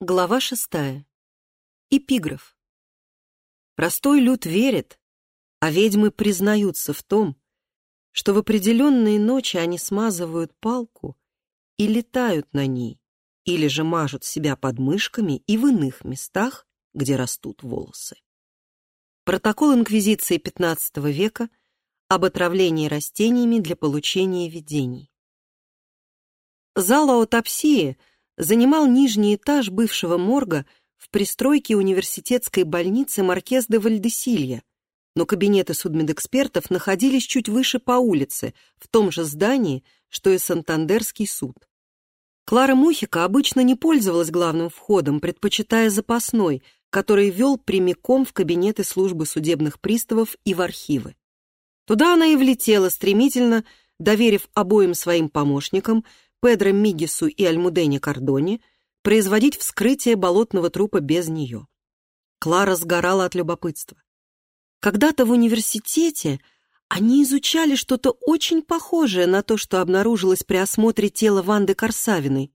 Глава шестая. Эпиграф. Простой люд верит, а ведьмы признаются в том, что в определенные ночи они смазывают палку и летают на ней, или же мажут себя подмышками и в иных местах, где растут волосы. Протокол Инквизиции XV века об отравлении растениями для получения видений. Зал аутопсии — занимал нижний этаж бывшего морга в пристройке университетской больницы Маркез де Вальдесилья, но кабинеты судмедэкспертов находились чуть выше по улице, в том же здании, что и Сантандерский суд. Клара Мухика обычно не пользовалась главным входом, предпочитая запасной, который вел прямиком в кабинеты службы судебных приставов и в архивы. Туда она и влетела стремительно, доверив обоим своим помощникам Педро Мигису и Альмудене Кордоне производить вскрытие болотного трупа без нее. Клара сгорала от любопытства. Когда-то в университете они изучали что-то очень похожее на то, что обнаружилось при осмотре тела Ванды Корсавиной.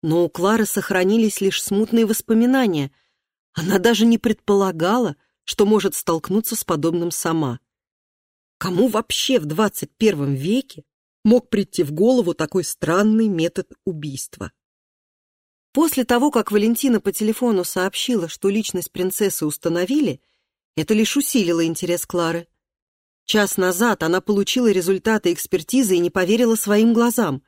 Но у Клары сохранились лишь смутные воспоминания. Она даже не предполагала, что может столкнуться с подобным сама. Кому вообще в 21 веке мог прийти в голову такой странный метод убийства. После того, как Валентина по телефону сообщила, что личность принцессы установили, это лишь усилило интерес Клары. Час назад она получила результаты экспертизы и не поверила своим глазам.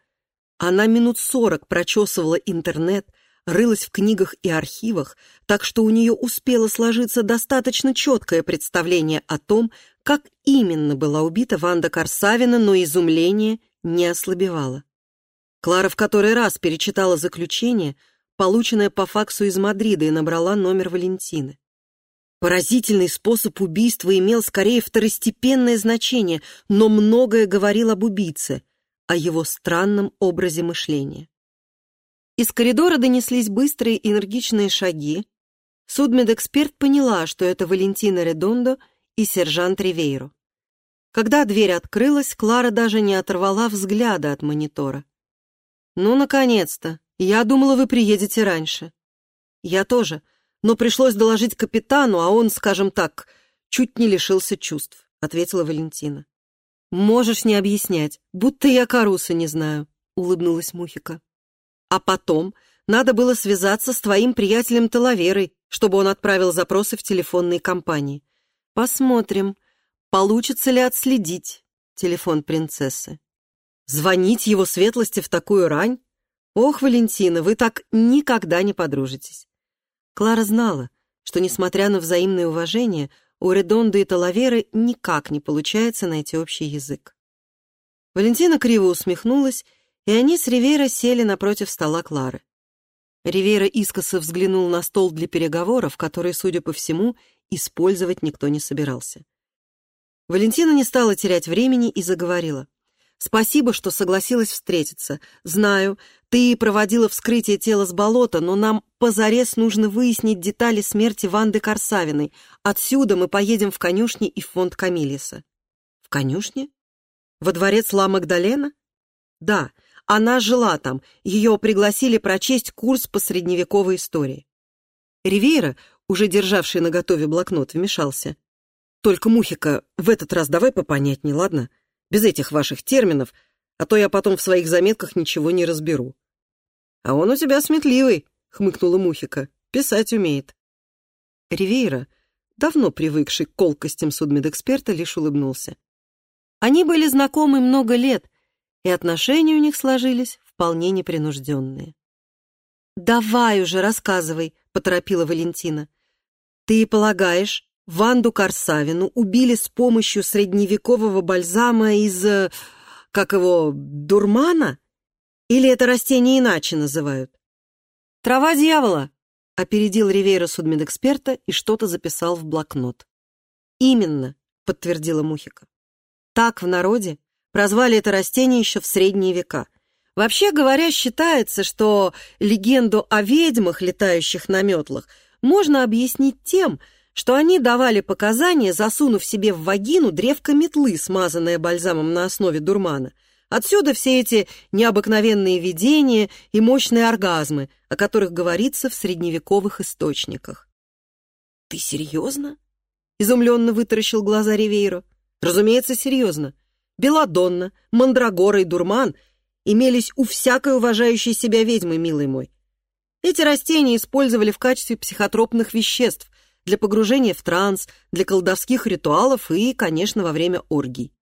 Она минут сорок прочесывала интернет, рылась в книгах и архивах, так что у нее успело сложиться достаточно четкое представление о том, как именно была убита Ванда Корсавина, но изумление не ослабевало. Клара в который раз перечитала заключение, полученное по факсу из Мадрида, и набрала номер Валентины. Поразительный способ убийства имел скорее второстепенное значение, но многое говорил об убийце, о его странном образе мышления. Из коридора донеслись быстрые энергичные шаги. Судмедэксперт поняла, что это Валентина Редондо и сержант Ривейро. Когда дверь открылась, Клара даже не оторвала взгляда от монитора. «Ну, наконец-то! Я думала, вы приедете раньше». «Я тоже, но пришлось доложить капитану, а он, скажем так, чуть не лишился чувств», — ответила Валентина. «Можешь не объяснять, будто я Каруса не знаю», — улыбнулась Мухика. «А потом надо было связаться с твоим приятелем Талаверой, чтобы он отправил запросы в телефонные компании. Посмотрим, Получится ли отследить телефон принцессы? Звонить его светлости в такую рань? Ох, Валентина, вы так никогда не подружитесь. Клара знала, что, несмотря на взаимное уважение, у Редонда и Талаверы никак не получается найти общий язык. Валентина криво усмехнулась, и они с Ривейро сели напротив стола Клары. Ривейра искоса взглянул на стол для переговоров, который, судя по всему, использовать никто не собирался. Валентина не стала терять времени и заговорила. «Спасибо, что согласилась встретиться. Знаю, ты проводила вскрытие тела с болота, но нам позарез нужно выяснить детали смерти Ванды Корсавиной. Отсюда мы поедем в конюшни и в фонд Камилиса». «В конюшне? Во дворец Ла Магдалена?» «Да, она жила там. Ее пригласили прочесть курс по средневековой истории». Ривейра, уже державший наготове блокнот, вмешался. Только, Мухика, в этот раз давай попонятней, ладно? Без этих ваших терминов, а то я потом в своих заметках ничего не разберу». «А он у тебя сметливый», — хмыкнула Мухика. «Писать умеет». Ривейра, давно привыкший к колкостям судмедэксперта, лишь улыбнулся. Они были знакомы много лет, и отношения у них сложились вполне непринужденные. «Давай уже, рассказывай», — поторопила Валентина. «Ты полагаешь, Ванду Корсавину убили с помощью средневекового бальзама из... Э, как его... дурмана? Или это растение иначе называют? «Трава дьявола», — опередил Ривейра судмедэксперта и что-то записал в блокнот. «Именно», — подтвердила Мухика. «Так в народе прозвали это растение еще в средние века. Вообще говоря, считается, что легенду о ведьмах, летающих на метлах, можно объяснить тем, что они давали показания, засунув себе в вагину древко метлы, смазанное бальзамом на основе дурмана. Отсюда все эти необыкновенные видения и мощные оргазмы, о которых говорится в средневековых источниках. «Ты серьезно?» — изумленно вытаращил глаза Ривейро. «Разумеется, серьезно. Беладонна, Мандрагора и Дурман имелись у всякой уважающей себя ведьмы, милый мой. Эти растения использовали в качестве психотропных веществ для погружения в транс, для колдовских ритуалов и, конечно, во время оргий.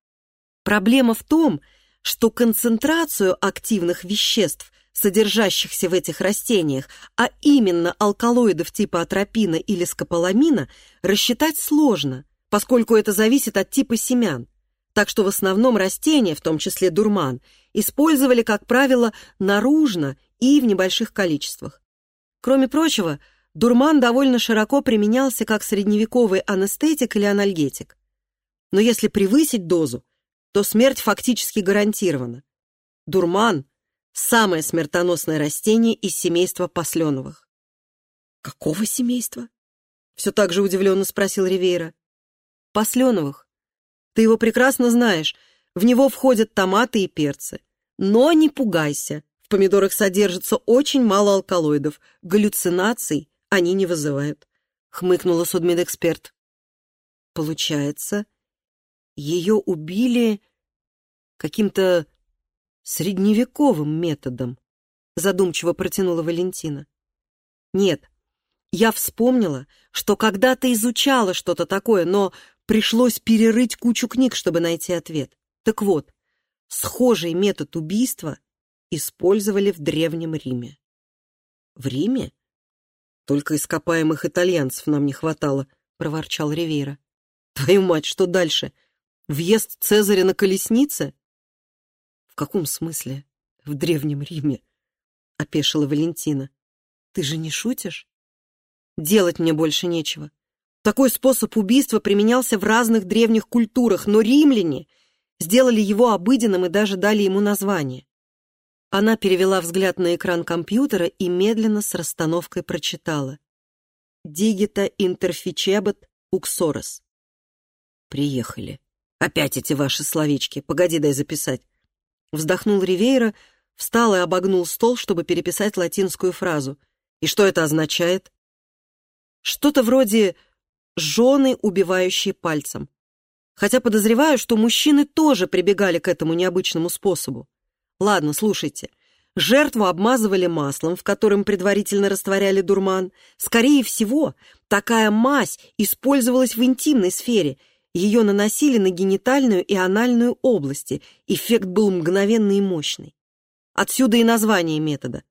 Проблема в том, что концентрацию активных веществ, содержащихся в этих растениях, а именно алкалоидов типа атропина или скополамина, рассчитать сложно, поскольку это зависит от типа семян. Так что в основном растения, в том числе дурман, использовали, как правило, наружно и в небольших количествах. Кроме прочего, дурман довольно широко применялся как средневековый анестетик или анальгетик. Но если превысить дозу, то смерть фактически гарантирована. Дурман – самое смертоносное растение из семейства посленовых. «Какого семейства?» – все так же удивленно спросил Ривейра. «Посленовых. Ты его прекрасно знаешь. В него входят томаты и перцы. Но не пугайся. В помидорах содержится очень мало алкалоидов. Галлюцинаций они не вызывают», — хмыкнула судмедэксперт. «Получается, ее убили каким-то средневековым методом, задумчиво протянула Валентина. Нет, я вспомнила, что когда-то изучала что-то такое, но пришлось перерыть кучу книг, чтобы найти ответ. Так вот, схожий метод убийства использовали в Древнем Риме. В Риме? Только ископаемых итальянцев нам не хватало, проворчал Ривейра. Твою мать, что дальше? Въезд Цезаря на колеснице? В каком смысле? В Древнем Риме? Опешила Валентина. Ты же не шутишь? Делать мне больше нечего. Такой способ убийства применялся в разных древних культурах, но римляне сделали его обыденным и даже дали ему название. Она перевела взгляд на экран компьютера и медленно с расстановкой прочитала. «Дигита интерфичебет уксорос». «Приехали», Опять эти ваши словечки. Погоди, дай записать. Вздохнул Ривейра, встал и обогнул стол, чтобы переписать латинскую фразу. И что это означает? Что-то вроде «жены, убивающие пальцем». Хотя подозреваю, что мужчины тоже прибегали к этому необычному способу. Ладно, слушайте. Жертву обмазывали маслом, в котором предварительно растворяли дурман. Скорее всего, такая мазь использовалась в интимной сфере – ее наносили на генитальную и анальную области. Эффект был мгновенный и мощный. Отсюда и название метода.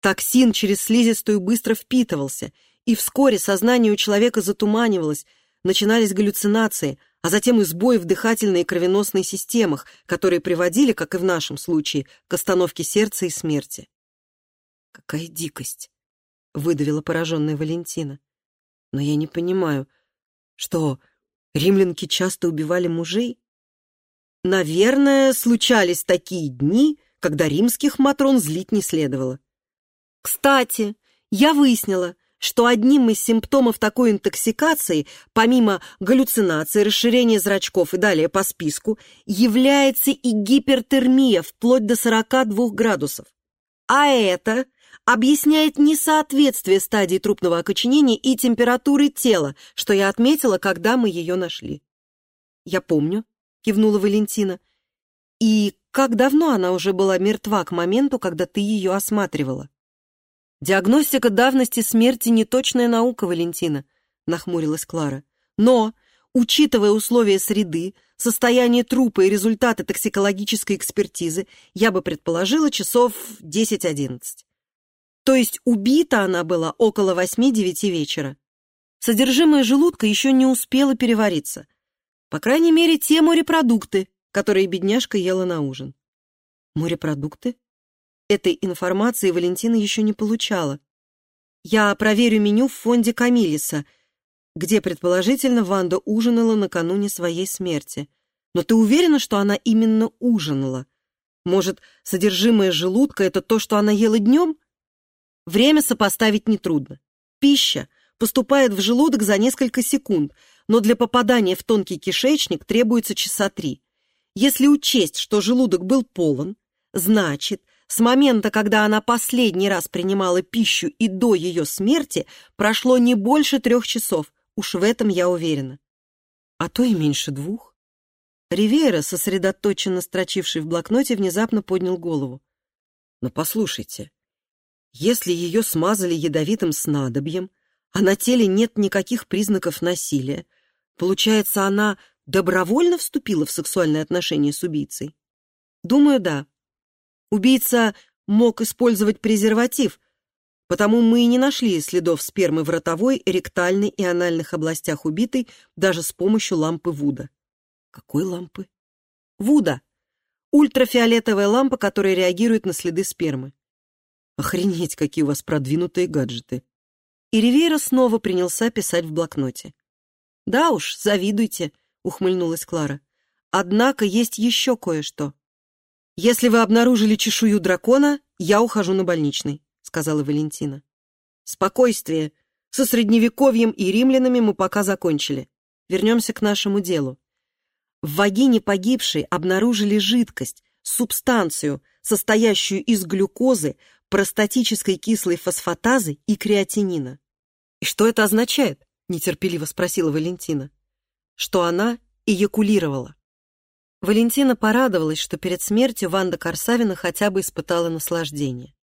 Токсин через слизистую быстро впитывался, и вскоре сознание у человека затуманивалось, начинались галлюцинации, а затем и сбои в дыхательной и кровеносной системах, которые приводили, как и в нашем случае, к остановке сердца и смерти. «Какая дикость!» — выдавила пораженная Валентина. «Но я не понимаю, что Римлянки часто убивали мужей? Наверное, случались такие дни, когда римских матрон злить не следовало. Кстати, я выяснила, что одним из симптомов такой интоксикации, помимо галлюцинации, расширения зрачков и далее по списку, является и гипертермия вплоть до 42 градусов. А это объясняет несоответствие стадии трупного окоченения и температуры тела, что я отметила, когда мы ее нашли. «Я помню», — кивнула Валентина. «И как давно она уже была мертва к моменту, когда ты ее осматривала?» «Диагностика давности смерти — неточная наука, Валентина», — нахмурилась Клара. «Но, учитывая условия среды, состояние трупа и результаты токсикологической экспертизы, я бы предположила часов 10-11. То есть убита она была около восьми-девяти вечера. Содержимое желудка еще не успело перевариться. По крайней мере, те морепродукты, которые бедняжка ела на ужин. Морепродукты? Этой информации Валентина еще не получала. Я проверю меню в фонде Камилиса, где, предположительно, Ванда ужинала накануне своей смерти. Но ты уверена, что она именно ужинала? Может, содержимое желудка — это то, что она ела днем? Время сопоставить нетрудно. Пища поступает в желудок за несколько секунд, но для попадания в тонкий кишечник требуется часа три. Если учесть, что желудок был полон, значит, с момента, когда она последний раз принимала пищу и до ее смерти, прошло не больше трех часов, уж в этом я уверена. А то и меньше двух. Ривейра, сосредоточенно строчивший в блокноте, внезапно поднял голову. Но послушайте, если ее смазали ядовитым снадобьем, а на теле нет никаких признаков насилия, получается, она добровольно вступила в сексуальные отношения с убийцей? Думаю, да. Убийца мог использовать презерватив, потому мы и не нашли следов спермы в ротовой, ректальной и анальных областях убитой даже с помощью лампы Вуда. Какой лампы? Вуда. Ультрафиолетовая лампа, которая реагирует на следы спермы. Охренеть, какие у вас продвинутые гаджеты. И Ривейра снова принялся писать в блокноте. «Да уж, завидуйте», — ухмыльнулась Клара. «Однако есть еще кое-что». «Если вы обнаружили чешую дракона, я ухожу на больничный», — сказала Валентина. «Спокойствие. Со Средневековьем и римлянами мы пока закончили. Вернемся к нашему делу. В вагине погибшей обнаружили жидкость, субстанцию, состоящую из глюкозы, простатической кислой фосфатазы и креатинина. «И что это означает?» — нетерпеливо спросила Валентина. «Что она эякулировала». Валентина порадовалась, что перед смертью Ванда Корсавина хотя бы испытала наслаждение.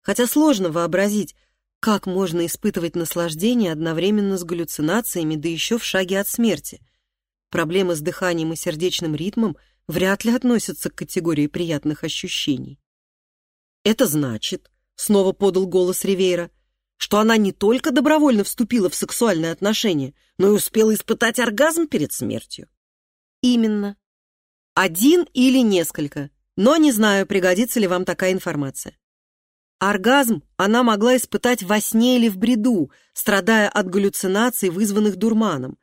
Хотя сложно вообразить, как можно испытывать наслаждение одновременно с галлюцинациями, да еще в шаге от смерти. Проблемы с дыханием и сердечным ритмом вряд ли относятся к категории приятных ощущений. «Это значит», — снова подал голос Ривейра, «что она не только добровольно вступила в сексуальные отношения, но и успела испытать оргазм перед смертью». «Именно», один или несколько, но не знаю, пригодится ли вам такая информация. Оргазм она могла испытать во сне или в бреду, страдая от галлюцинаций, вызванных дурманом.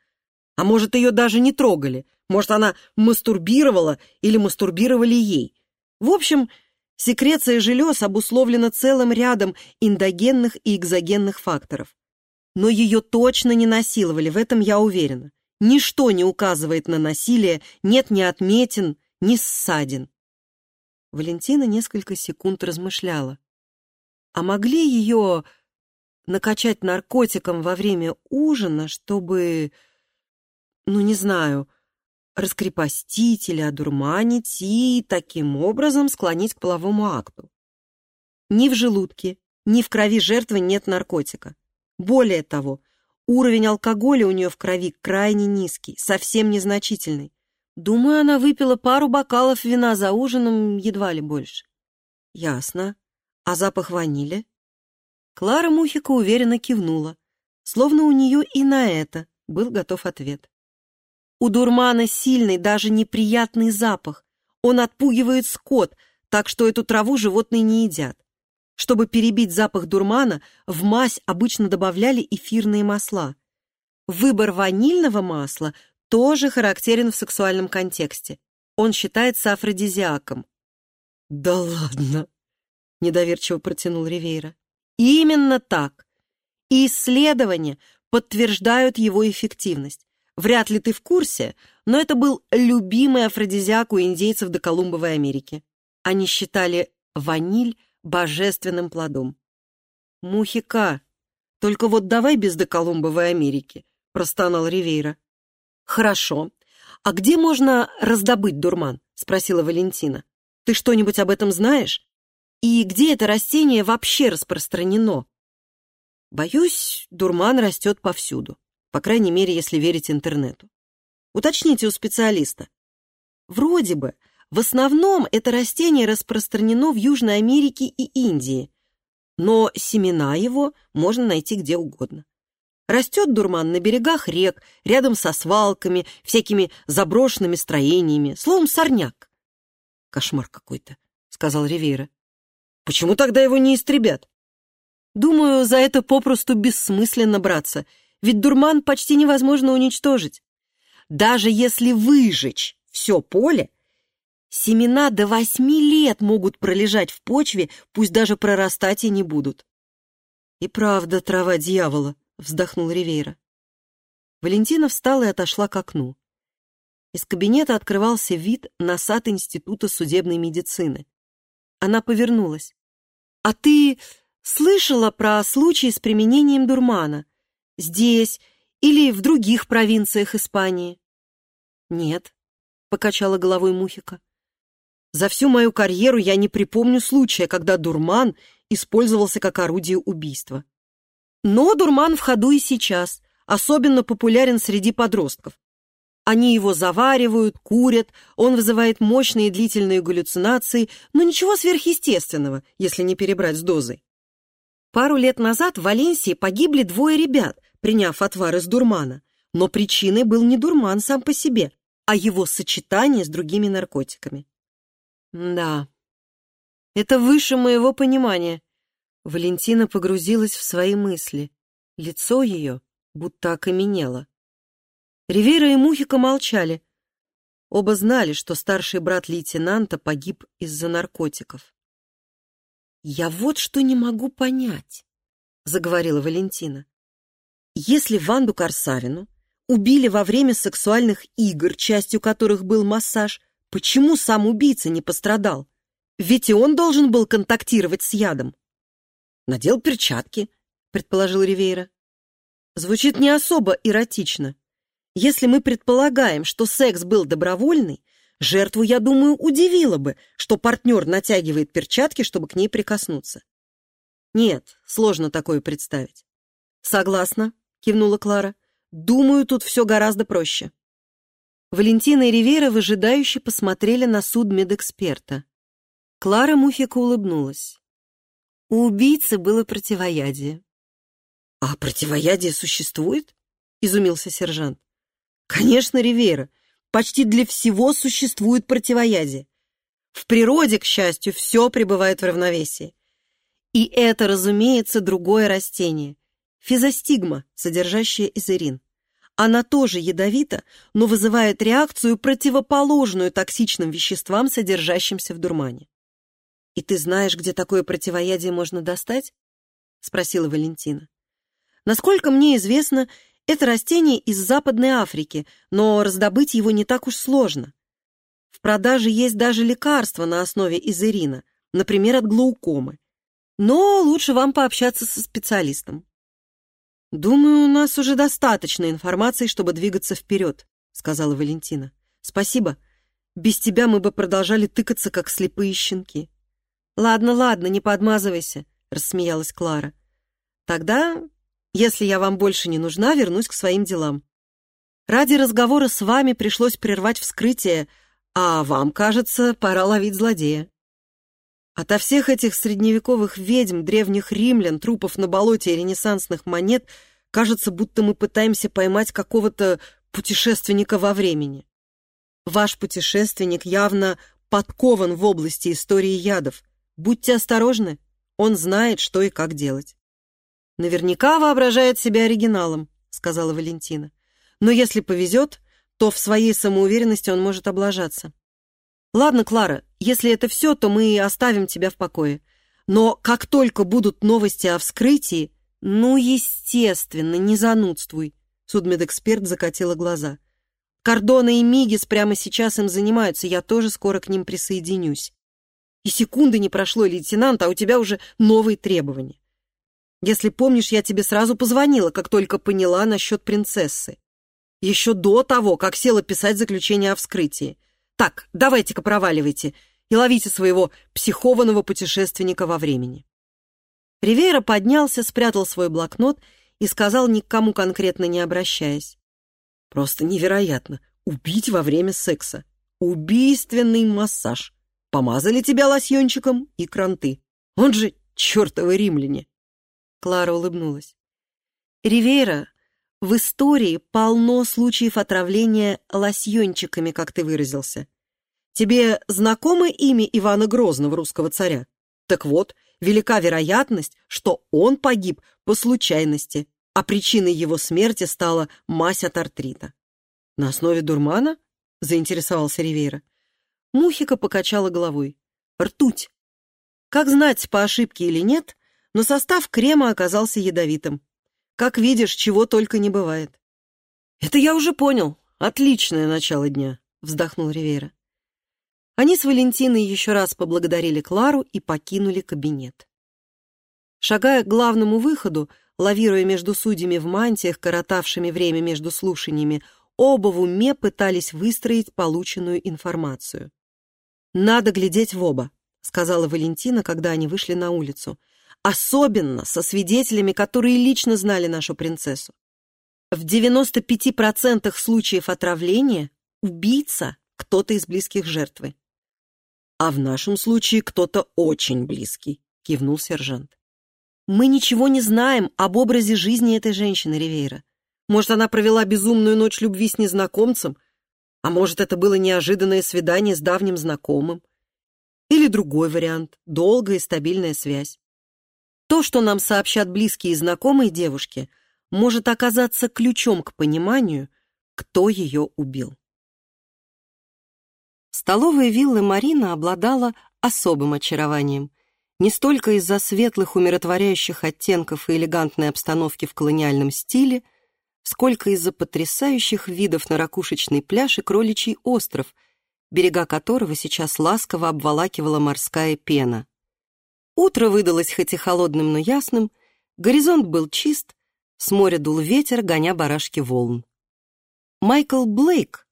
А может, ее даже не трогали, может, она мастурбировала или мастурбировали ей. В общем, секреция желез обусловлена целым рядом эндогенных и экзогенных факторов. Но ее точно не насиловали, в этом я уверена. Ничто не указывает на насилие, нет ни отметин, ни ссадин. Валентина несколько секунд размышляла. А могли ее накачать наркотиком во время ужина, чтобы, ну, не знаю, раскрепостить или одурманить и таким образом склонить к половому акту? Ни в желудке, ни в крови жертвы нет наркотика. Более того, Уровень алкоголя у нее в крови крайне низкий, совсем незначительный. Думаю, она выпила пару бокалов вина за ужином, едва ли больше. Ясно. А запах ванили? Клара Мухика уверенно кивнула, словно у нее и на это был готов ответ. У дурмана сильный, даже неприятный запах. Он отпугивает скот, так что эту траву животные не едят. Чтобы перебить запах дурмана, в мазь обычно добавляли эфирные масла. Выбор ванильного масла тоже характерен в сексуальном контексте. Он считается афродизиаком. «Да ладно!» — недоверчиво протянул Ривейра. «Именно так. И исследования подтверждают его эффективность. Вряд ли ты в курсе, но это был любимый афродизиак у индейцев до Колумбовой Америки. Они считали ваниль божественным плодом. «Мухика, только вот давай без доколумбовой Америки», — простонал Ривейра. «Хорошо. А где можно раздобыть дурман?» — спросила Валентина. «Ты что-нибудь об этом знаешь? И где это растение вообще распространено?» «Боюсь, дурман растет повсюду, по крайней мере, если верить интернету. Уточните у специалиста. Вроде бы в основном это растение распространено в Южной Америке и Индии, но семена его можно найти где угодно. Растет дурман на берегах рек, рядом со свалками, всякими заброшенными строениями, словом, сорняк. «Кошмар какой-то», — сказал Ривейра. «Почему тогда его не истребят?» «Думаю, за это попросту бессмысленно браться, ведь дурман почти невозможно уничтожить. Даже если выжечь все поле, Семена до восьми лет могут пролежать в почве, пусть даже прорастать и не будут. «И правда, трава дьявола», — вздохнул Ривейра. Валентина встала и отошла к окну. Из кабинета открывался вид на сад Института судебной медицины. Она повернулась. «А ты слышала про случаи с применением дурмана? Здесь или в других провинциях Испании?» «Нет», — покачала головой Мухика. «За всю мою карьеру я не припомню случая, когда дурман использовался как орудие убийства. Но дурман в ходу и сейчас, особенно популярен среди подростков. Они его заваривают, курят, он вызывает мощные длительные галлюцинации, но ничего сверхъестественного, если не перебрать с дозой. Пару лет назад в Валенсии погибли двое ребят, приняв отвар из дурмана. Но причиной был не дурман сам по себе, а его сочетание с другими наркотиками. Да, это выше моего понимания. Валентина погрузилась в свои мысли. Лицо ее будто окаменело. Ривера и Мухика молчали. Оба знали, что старший брат лейтенанта погиб из-за наркотиков. «Я вот что не могу понять», — заговорила Валентина. «Если Ванду Корсавину убили во время сексуальных игр, частью которых был массаж, почему сам убийца не пострадал? Ведь и он должен был контактировать с ядом». «Надел перчатки», — предположил Ривейра. Звучит не особо эротично. Если мы предполагаем, что секс был добровольный, жертву, я думаю, удивило бы, что партнер натягивает перчатки, чтобы к ней прикоснуться. Нет, сложно такое представить. Согласна, кивнула Клара. Думаю, тут все гораздо проще. Валентина и Ривера выжидающе посмотрели на суд медэксперта. Клара Мухика улыбнулась. У убийцы было противоядие. «А противоядие существует?» — изумился сержант. Конечно, Ривера. Почти для всего существует противоядие. В природе, к счастью, все пребывает в равновесии. И это, разумеется, другое растение. Физостигма, содержащая изерин. Она тоже ядовита, но вызывает реакцию, противоположную токсичным веществам, содержащимся в дурмане. «И ты знаешь, где такое противоядие можно достать?» — спросила Валентина. «Насколько мне известно, это растение из Западной Африки, но раздобыть его не так уж сложно. В продаже есть даже лекарства на основе изерина, например, от глаукомы. Но лучше вам пообщаться со специалистом. «Думаю, у нас уже достаточно информации, чтобы двигаться вперед», — сказала Валентина. «Спасибо. Без тебя мы бы продолжали тыкаться, как слепые щенки». «Ладно, ладно, не подмазывайся», — рассмеялась Клара. «Тогда если я вам больше не нужна, вернусь к своим делам. Ради разговора с вами пришлось прервать вскрытие, а вам, кажется, пора ловить злодея. Ото всех этих средневековых ведьм, древних римлян, трупов на болоте и ренессансных монет кажется, будто мы пытаемся поймать какого-то путешественника во времени. Ваш путешественник явно подкован в области истории ядов. Будьте осторожны, он знает, что и как делать. «Наверняка воображает себя оригиналом», — сказала Валентина. «Но если повезет, то в своей самоуверенности он может облажаться». «Ладно, Клара, если это все, то мы оставим тебя в покое. Но как только будут новости о вскрытии, ну, естественно, не занудствуй», — судмедэксперт закатила глаза. «Кордона и Мигис прямо сейчас им занимаются, я тоже скоро к ним присоединюсь. И секунды не прошло, лейтенант, а у тебя уже новые требования. Если помнишь, я тебе сразу позвонила, как только поняла насчет принцессы. Еще до того, как села писать заключение о вскрытии. Так, давайте-ка проваливайте и ловите своего психованного путешественника во времени. Ривейра поднялся, спрятал свой блокнот и сказал, ни к кому конкретно не обращаясь. Просто невероятно. Убить во время секса. Убийственный массаж. Помазали тебя лосьончиком и кранты. Он же чертовы римляне. Клара улыбнулась. «Ривейра, в истории полно случаев отравления лосьончиками, как ты выразился. Тебе знакомо имя Ивана Грозного, русского царя? Так вот, велика вероятность, что он погиб по случайности, а причиной его смерти стала мазь от артрита. На основе дурмана? Заинтересовался Ривейра. Мухика покачала головой. Ртуть. Как знать, по ошибке или нет, но состав крема оказался ядовитым. Как видишь, чего только не бывает. Это я уже понял. Отличное начало дня. вздохнул Ривера. Они с Валентиной еще раз поблагодарили Клару и покинули кабинет. Шагая к главному выходу, лавируя между судьями в мантиях, коротавшими время между слушаниями, оба в уме пытались выстроить полученную информацию. «Надо глядеть в оба», — сказала Валентина, когда они вышли на улицу. «Особенно со свидетелями, которые лично знали нашу принцессу. В 95% случаев отравления убийца — кто-то из близких жертвы. «А в нашем случае кто-то очень близкий», — кивнул сержант. «Мы ничего не знаем об образе жизни этой женщины, Ривейра. Может, она провела безумную ночь любви с незнакомцем, а может, это было неожиданное свидание с давним знакомым. Или другой вариант — долгая и стабильная связь. То, что нам сообщат близкие и знакомые девушки, может оказаться ключом к пониманию, кто ее убил. Столовая виллы Марина обладала особым очарованием. Не столько из-за светлых умиротворяющих оттенков и элегантной обстановки в колониальном стиле, сколько из-за потрясающих видов на ракушечный пляж и кроличий остров, берега которого сейчас ласково обволакивала морская пена. Утро выдалось хоть и холодным, но ясным, горизонт был чист, с моря дул ветер, гоня барашки волн. Майкл Блейк,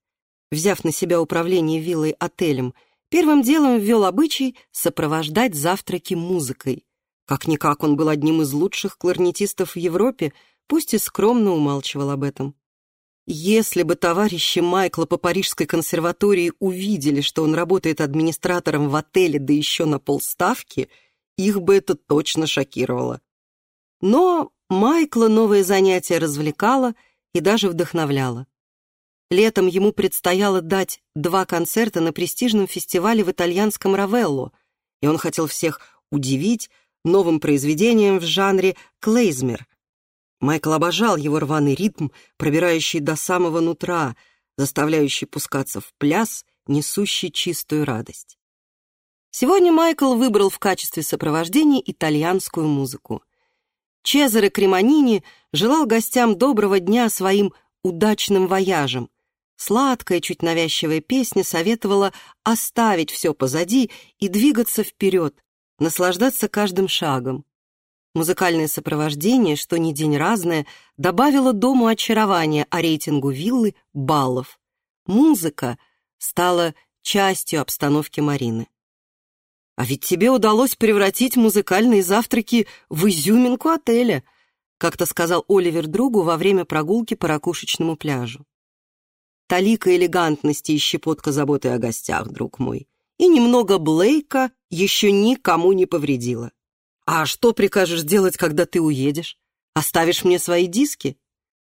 взяв на себя управление виллой-отелем, первым делом ввел обычай сопровождать завтраки музыкой. Как-никак он был одним из лучших кларнетистов в Европе, пусть и скромно умалчивал об этом. Если бы товарищи Майкла по Парижской консерватории увидели, что он работает администратором в отеле, да еще на полставки, их бы это точно шокировало. Но Майкла новое занятие развлекало и даже вдохновляло. Летом ему предстояло дать два концерта на престижном фестивале в итальянском Равелло, и он хотел всех удивить новым произведением в жанре клейзмер. Майкл обожал его рваный ритм, пробирающий до самого нутра, заставляющий пускаться в пляс, несущий чистую радость. Сегодня Майкл выбрал в качестве сопровождения итальянскую музыку. Чезаре Кремонини желал гостям доброго дня своим удачным вояжем, Сладкая, чуть навязчивая песня советовала оставить все позади и двигаться вперед, наслаждаться каждым шагом. Музыкальное сопровождение, что ни день разное, добавило дому очарования, а рейтингу виллы — баллов. Музыка стала частью обстановки Марины. «А ведь тебе удалось превратить музыкальные завтраки в изюминку отеля», как-то сказал Оливер другу во время прогулки по ракушечному пляжу. Талика элегантности и щепотка заботы о гостях, друг мой. И немного Блейка еще никому не повредила. А что прикажешь делать, когда ты уедешь? Оставишь мне свои диски?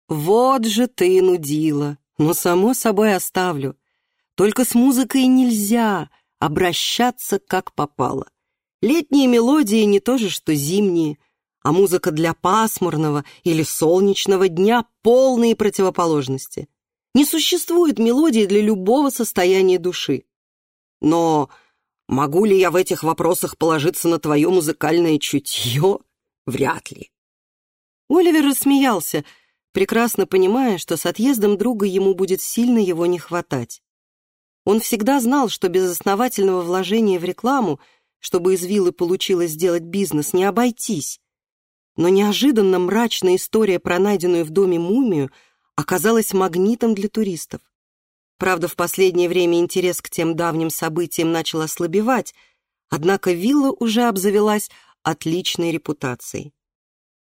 Вот же ты нудила. Но, само собой, оставлю. Только с музыкой нельзя обращаться как попало. Летние мелодии не то же, что зимние, а музыка для пасмурного или солнечного дня — полные противоположности. Не существует мелодии для любого состояния души. Но могу ли я в этих вопросах положиться на твое музыкальное чутье? Вряд ли. Оливер рассмеялся, прекрасно понимая, что с отъездом друга ему будет сильно его не хватать. Он всегда знал, что без основательного вложения в рекламу, чтобы из виллы получилось сделать бизнес, не обойтись. Но неожиданно мрачная история про найденную в доме мумию — оказалась магнитом для туристов. Правда, в последнее время интерес к тем давним событиям начал ослабевать, однако вилла уже обзавелась отличной репутацией.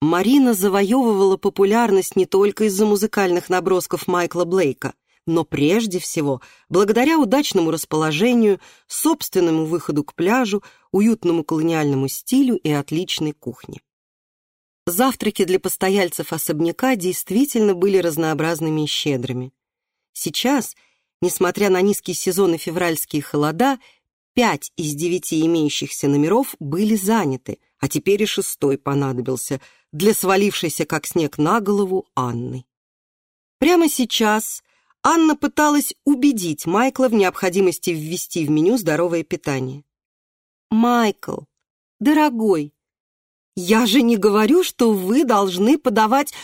Марина завоевывала популярность не только из-за музыкальных набросков Майкла Блейка, но прежде всего благодаря удачному расположению, собственному выходу к пляжу, уютному колониальному стилю и отличной кухне. Завтраки для постояльцев особняка действительно были разнообразными и щедрыми. Сейчас, несмотря на низкий сезон и февральские холода, пять из девяти имеющихся номеров были заняты, а теперь и шестой понадобился для свалившейся, как снег на голову, Анны. Прямо сейчас Анна пыталась убедить Майкла в необходимости ввести в меню здоровое питание. «Майкл, дорогой, я же не говорю, что вы должны подавать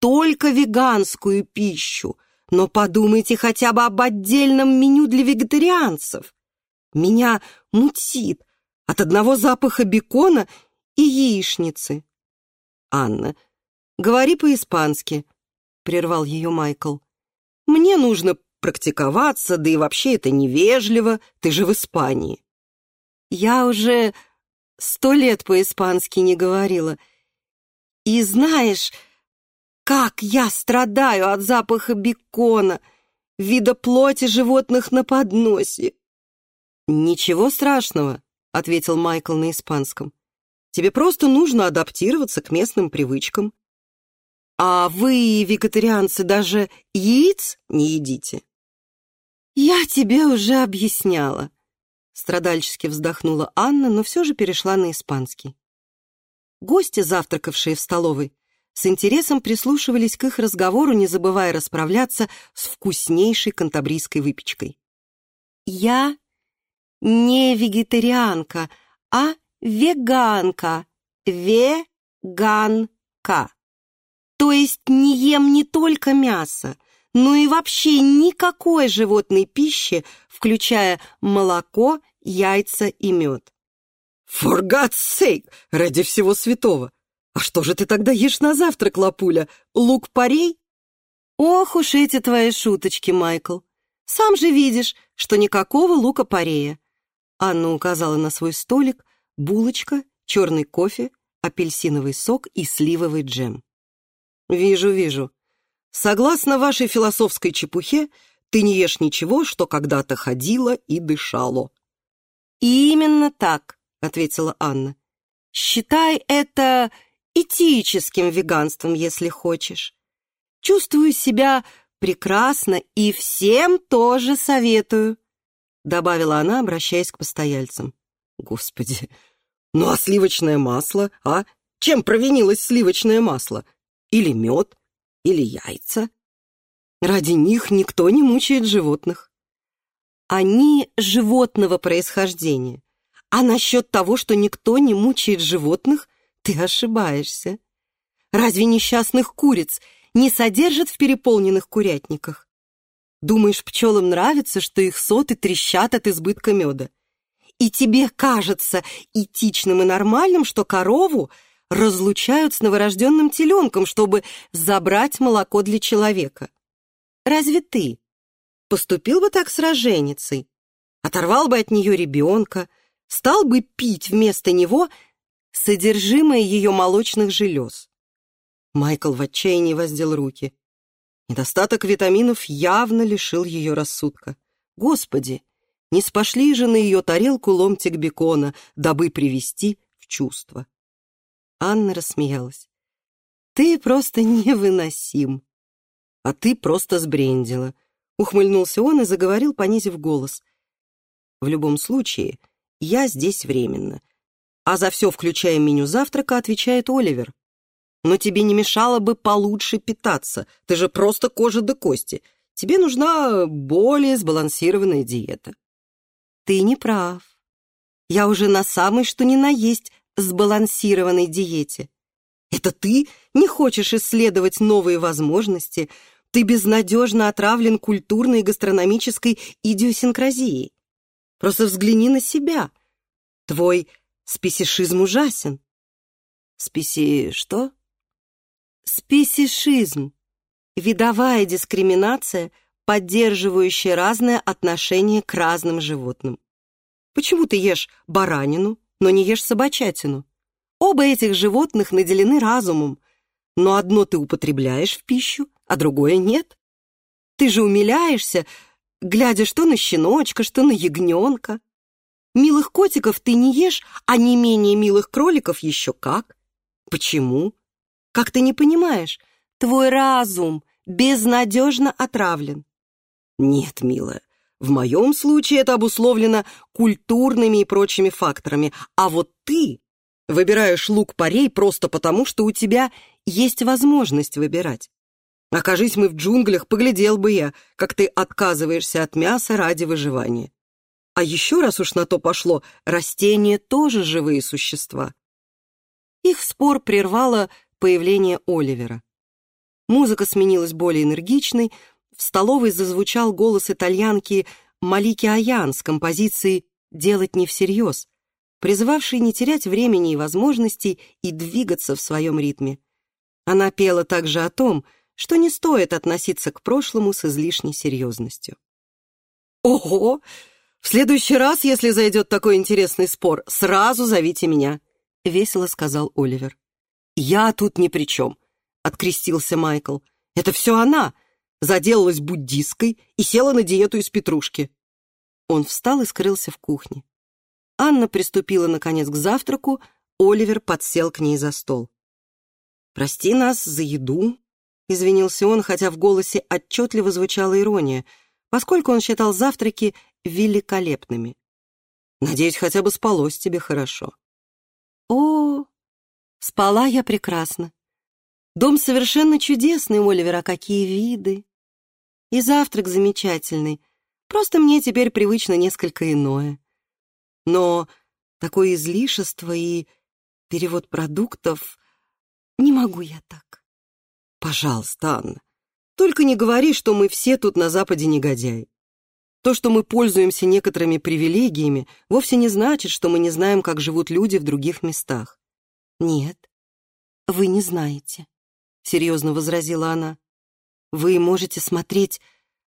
только веганскую пищу. но подумайте хотя бы об отдельном меню для вегетарианцев. Меня мутит от одного запаха бекона и яичницы. Анна, говори по-испански, прервал ее Майкл. Мне нужно практиковаться, да и вообще это невежливо, ты же в Испании. Я уже сто лет по-испански не говорила. И знаешь, как я страдаю от запаха бекона, вида плоти животных на подносе. «Ничего страшного», — ответил Майкл на испанском. «Тебе просто нужно адаптироваться к местным привычкам. А вы, вегетарианцы, даже яиц не едите?» «Я тебе уже объясняла», — страдальчески вздохнула Анна, но все же перешла на испанский. Гости, завтракавшие в столовой, с интересом прислушивались к их разговору, не забывая расправляться с вкуснейшей кантабрийской выпечкой. «Я не вегетарианка, а веганка, веганка. То есть не ем не только мясо, но и вообще никакой животной пищи, включая молоко, яйца и мед. «For God's sake! Ради всего святого! А что же ты тогда ешь на завтрак, лапуля? Лук-порей?» «Ох уж эти твои шуточки, Майкл! Сам же видишь, что никакого лука-порея. Анна указала на свой столик булочка, черный кофе, апельсиновый сок и сливовый джем. «Вижу, вижу. Согласно вашей философской чепухе, ты не ешь ничего, что когда-то ходило и дышало». «Именно так», — ответила Анна. «Считай это этическим веганством, если хочешь. Чувствую себя прекрасно и всем тоже советую добавила она, обращаясь к постояльцам. Господи, ну а сливочное масло, а? Чем провинилось сливочное масло? Или мед? Или яйца? Ради них никто не мучает животных. Они животного происхождения. А насчет того, что никто не мучает животных, ты ошибаешься. Разве несчастных куриц не содержат в переполненных курятниках? Думаешь, пчелам нравится, что их соты трещат от избытка меда? И тебе кажется этичным и нормальным, что корову разлучают с новорожденным теленком, чтобы забрать молоко для человека? Разве ты поступил бы так с роженицей? Оторвал бы от нее ребенка, стал бы пить вместо него содержимое ее молочных желез? Майкл в отчаянии воздел руки. Недостаток витаминов явно лишил ее рассудка. Господи, не спошли же на ее тарелку ломтик бекона, дабы привести в чувство. Анна рассмеялась. «Ты просто невыносим. А ты просто сбрендила». Ухмыльнулся он и заговорил, понизив голос. «В любом случае, я здесь временно. А за все, включая меню завтрака, отвечает Оливер. Но тебе не мешало бы получше питаться. Ты же просто кожа до кости. Тебе нужна более сбалансированная диета. Ты не прав. Я уже на самой что ни на есть сбалансированной диете. Это ты не хочешь исследовать новые возможности, ты безнадежно отравлен культурной и гастрономической идиосинкразией. Просто взгляни на себя. Твой спесишизм ужасен. Спеси что? Спесишизм – видовая дискриминация, поддерживающая разное отношение к разным животным. Почему ты ешь баранину, но не ешь собачатину? Оба этих животных наделены разумом, но одно ты употребляешь в пищу, а другое нет. Ты же умиляешься, глядя что на щеночка, что на ягненка. Милых котиков ты не ешь, а не менее милых кроликов еще как. Почему? Как ты не понимаешь? Твой разум безнадежно отравлен. Нет, милая, в моем случае это обусловлено культурными и прочими факторами, а вот ты выбираешь лук-порей просто потому, что у тебя есть возможность выбирать. Окажись мы в джунглях, поглядел бы я, как ты отказываешься от мяса ради выживания. А еще раз уж на то пошло, растения тоже живые существа. Их спор прервало появление Оливера. Музыка сменилась более энергичной, в столовой зазвучал голос итальянки Малики Аян с композицией «Делать не всерьез», призывавшей не терять времени и возможностей и двигаться в своем ритме. Она пела также о том, что не стоит относиться к прошлому с излишней серьезностью. «Ого! В следующий раз, если зайдет такой интересный спор, сразу зовите меня», — весело сказал Оливер. «Я тут ни при чем», — открестился Майкл. «Это все она заделалась буддисткой и села на диету из петрушки». Он встал и скрылся в кухне. Анна приступила, наконец, к завтраку, Оливер подсел к ней за стол. «Прости нас за еду», — извинился он, хотя в голосе отчетливо звучала ирония, поскольку он считал завтраки великолепными. «Надеюсь, хотя бы спалось тебе хорошо». «О, спала я прекрасно. Дом совершенно чудесный, Оливер, а какие виды! И завтрак замечательный, просто мне теперь привычно несколько иное. Но такое излишество и перевод продуктов... Не могу я так. Пожалуйста, Анна, только не говори, что мы все тут на Западе негодяи. То, что мы пользуемся некоторыми привилегиями, вовсе не значит, что мы не знаем, как живут люди в других местах. Нет, вы не знаете, — серьезно возразила она. Вы можете смотреть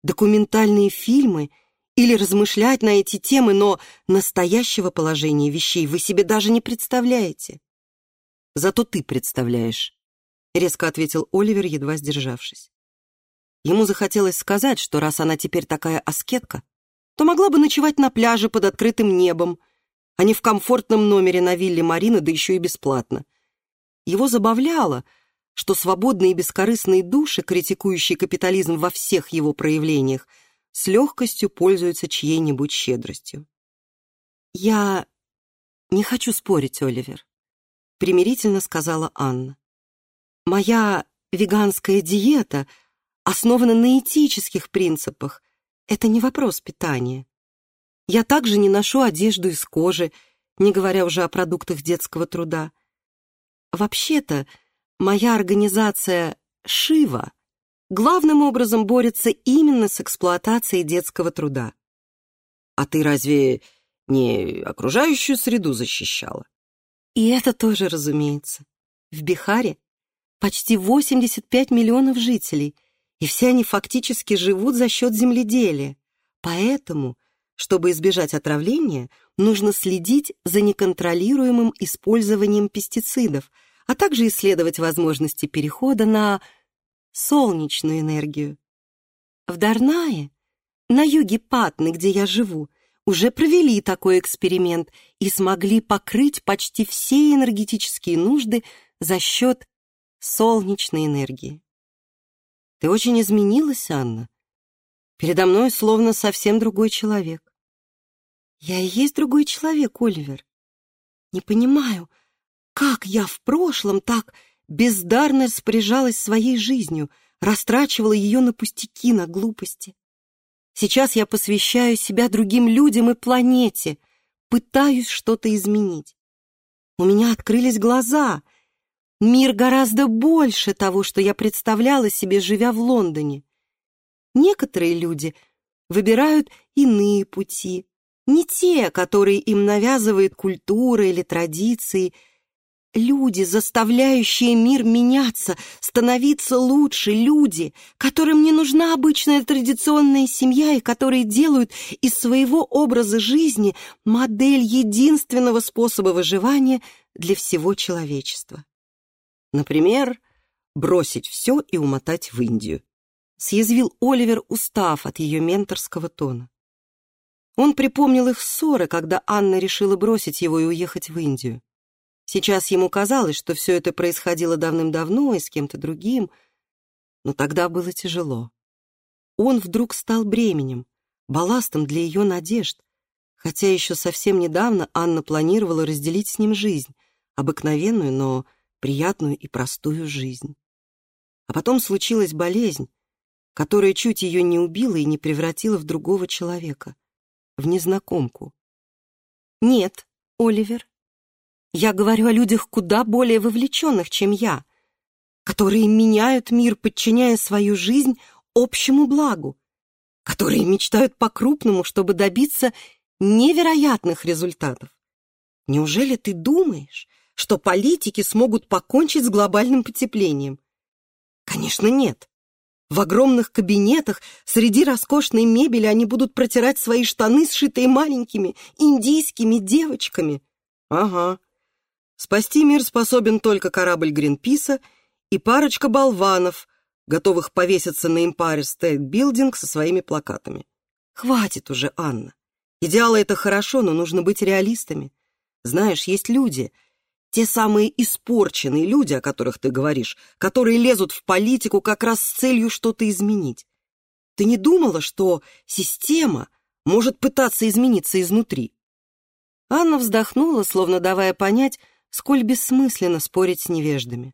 документальные фильмы или размышлять на эти темы, но настоящего положения вещей вы себе даже не представляете. Зато ты представляешь, резко ответил Оливер, едва сдержавшись. Ему захотелось сказать, что раз она теперь такая аскетка, то могла бы ночевать на пляже под открытым небом, а не в комфортном номере на вилле Марины, да еще и бесплатно. Его забавляло, что свободные и бескорыстные души, критикующие капитализм во всех его проявлениях, с легкостью пользуются чьей-нибудь щедростью. «Я не хочу спорить, Оливер», — примирительно сказала Анна. Моя веганская диета основана на этических принципах. Это не вопрос питания. Я также не ношу одежду из кожи, не говоря уже о продуктах детского труда. Вообще-то, моя организация «Шива» главным образом борется именно с эксплуатацией детского труда. А ты разве не окружающую среду защищала? И это тоже, разумеется. В Бихаре почти 85 миллионов жителей, и все они фактически живут за счет земледелия. Поэтому, чтобы избежать отравления, нужно следить за неконтролируемым использованием пестицидов, а также исследовать возможности перехода на солнечную энергию. В Дарнае, на юге Патны, где я живу, уже провели такой эксперимент и смогли покрыть почти все энергетические нужды за счет солнечной энергии. Ты очень изменилась, Анна. Передо мной словно совсем другой человек. Я и есть другой человек, Оливер. Не понимаю, как я в прошлом так бездарно распоряжалась своей жизнью, растрачивала ее на пустяки, на глупости. Сейчас я посвящаю себя другим людям и планете, пытаюсь что-то изменить. У меня открылись глаза — Мир гораздо больше того, что я представляла себе, живя в Лондоне. Некоторые люди выбирают иные пути, не те, которые им навязывает культура или традиции. Люди, заставляющие мир меняться, становиться лучше, люди, которым не нужна обычная традиционная семья и которые делают из своего образа жизни модель единственного способа выживания для всего человечества. Например, бросить все и умотать в Индию. Съязвил Оливер, устав от ее менторского тона. Он припомнил их ссоры, когда Анна решила бросить его и уехать в Индию. Сейчас ему казалось, что все это происходило давным-давно и с кем-то другим, но тогда было тяжело. Он вдруг стал бременем, балластом для ее надежд, хотя еще совсем недавно Анна планировала разделить с ним жизнь, обыкновенную, но приятную и простую жизнь. А потом случилась болезнь, которая чуть ее не убила и не превратила в другого человека, в незнакомку. Нет, Оливер, я говорю о людях куда более вовлеченных, чем я, которые меняют мир, подчиняя свою жизнь общему благу, которые мечтают по-крупному, чтобы добиться невероятных результатов. Неужели ты думаешь, что политики смогут покончить с глобальным потеплением? Конечно, нет. В огромных кабинетах среди роскошной мебели они будут протирать свои штаны, сшитые маленькими индийскими девочками. Ага. Спасти мир способен только корабль Гринписа и парочка болванов, готовых повеситься на Empire State Building со своими плакатами. Хватит уже, Анна. Идеалы — это хорошо, но нужно быть реалистами. Знаешь, есть люди, те самые испорченные люди, о которых ты говоришь, которые лезут в политику как раз с целью что-то изменить. Ты не думала, что система может пытаться измениться изнутри? Анна вздохнула, словно давая понять, сколь бессмысленно спорить с невеждами.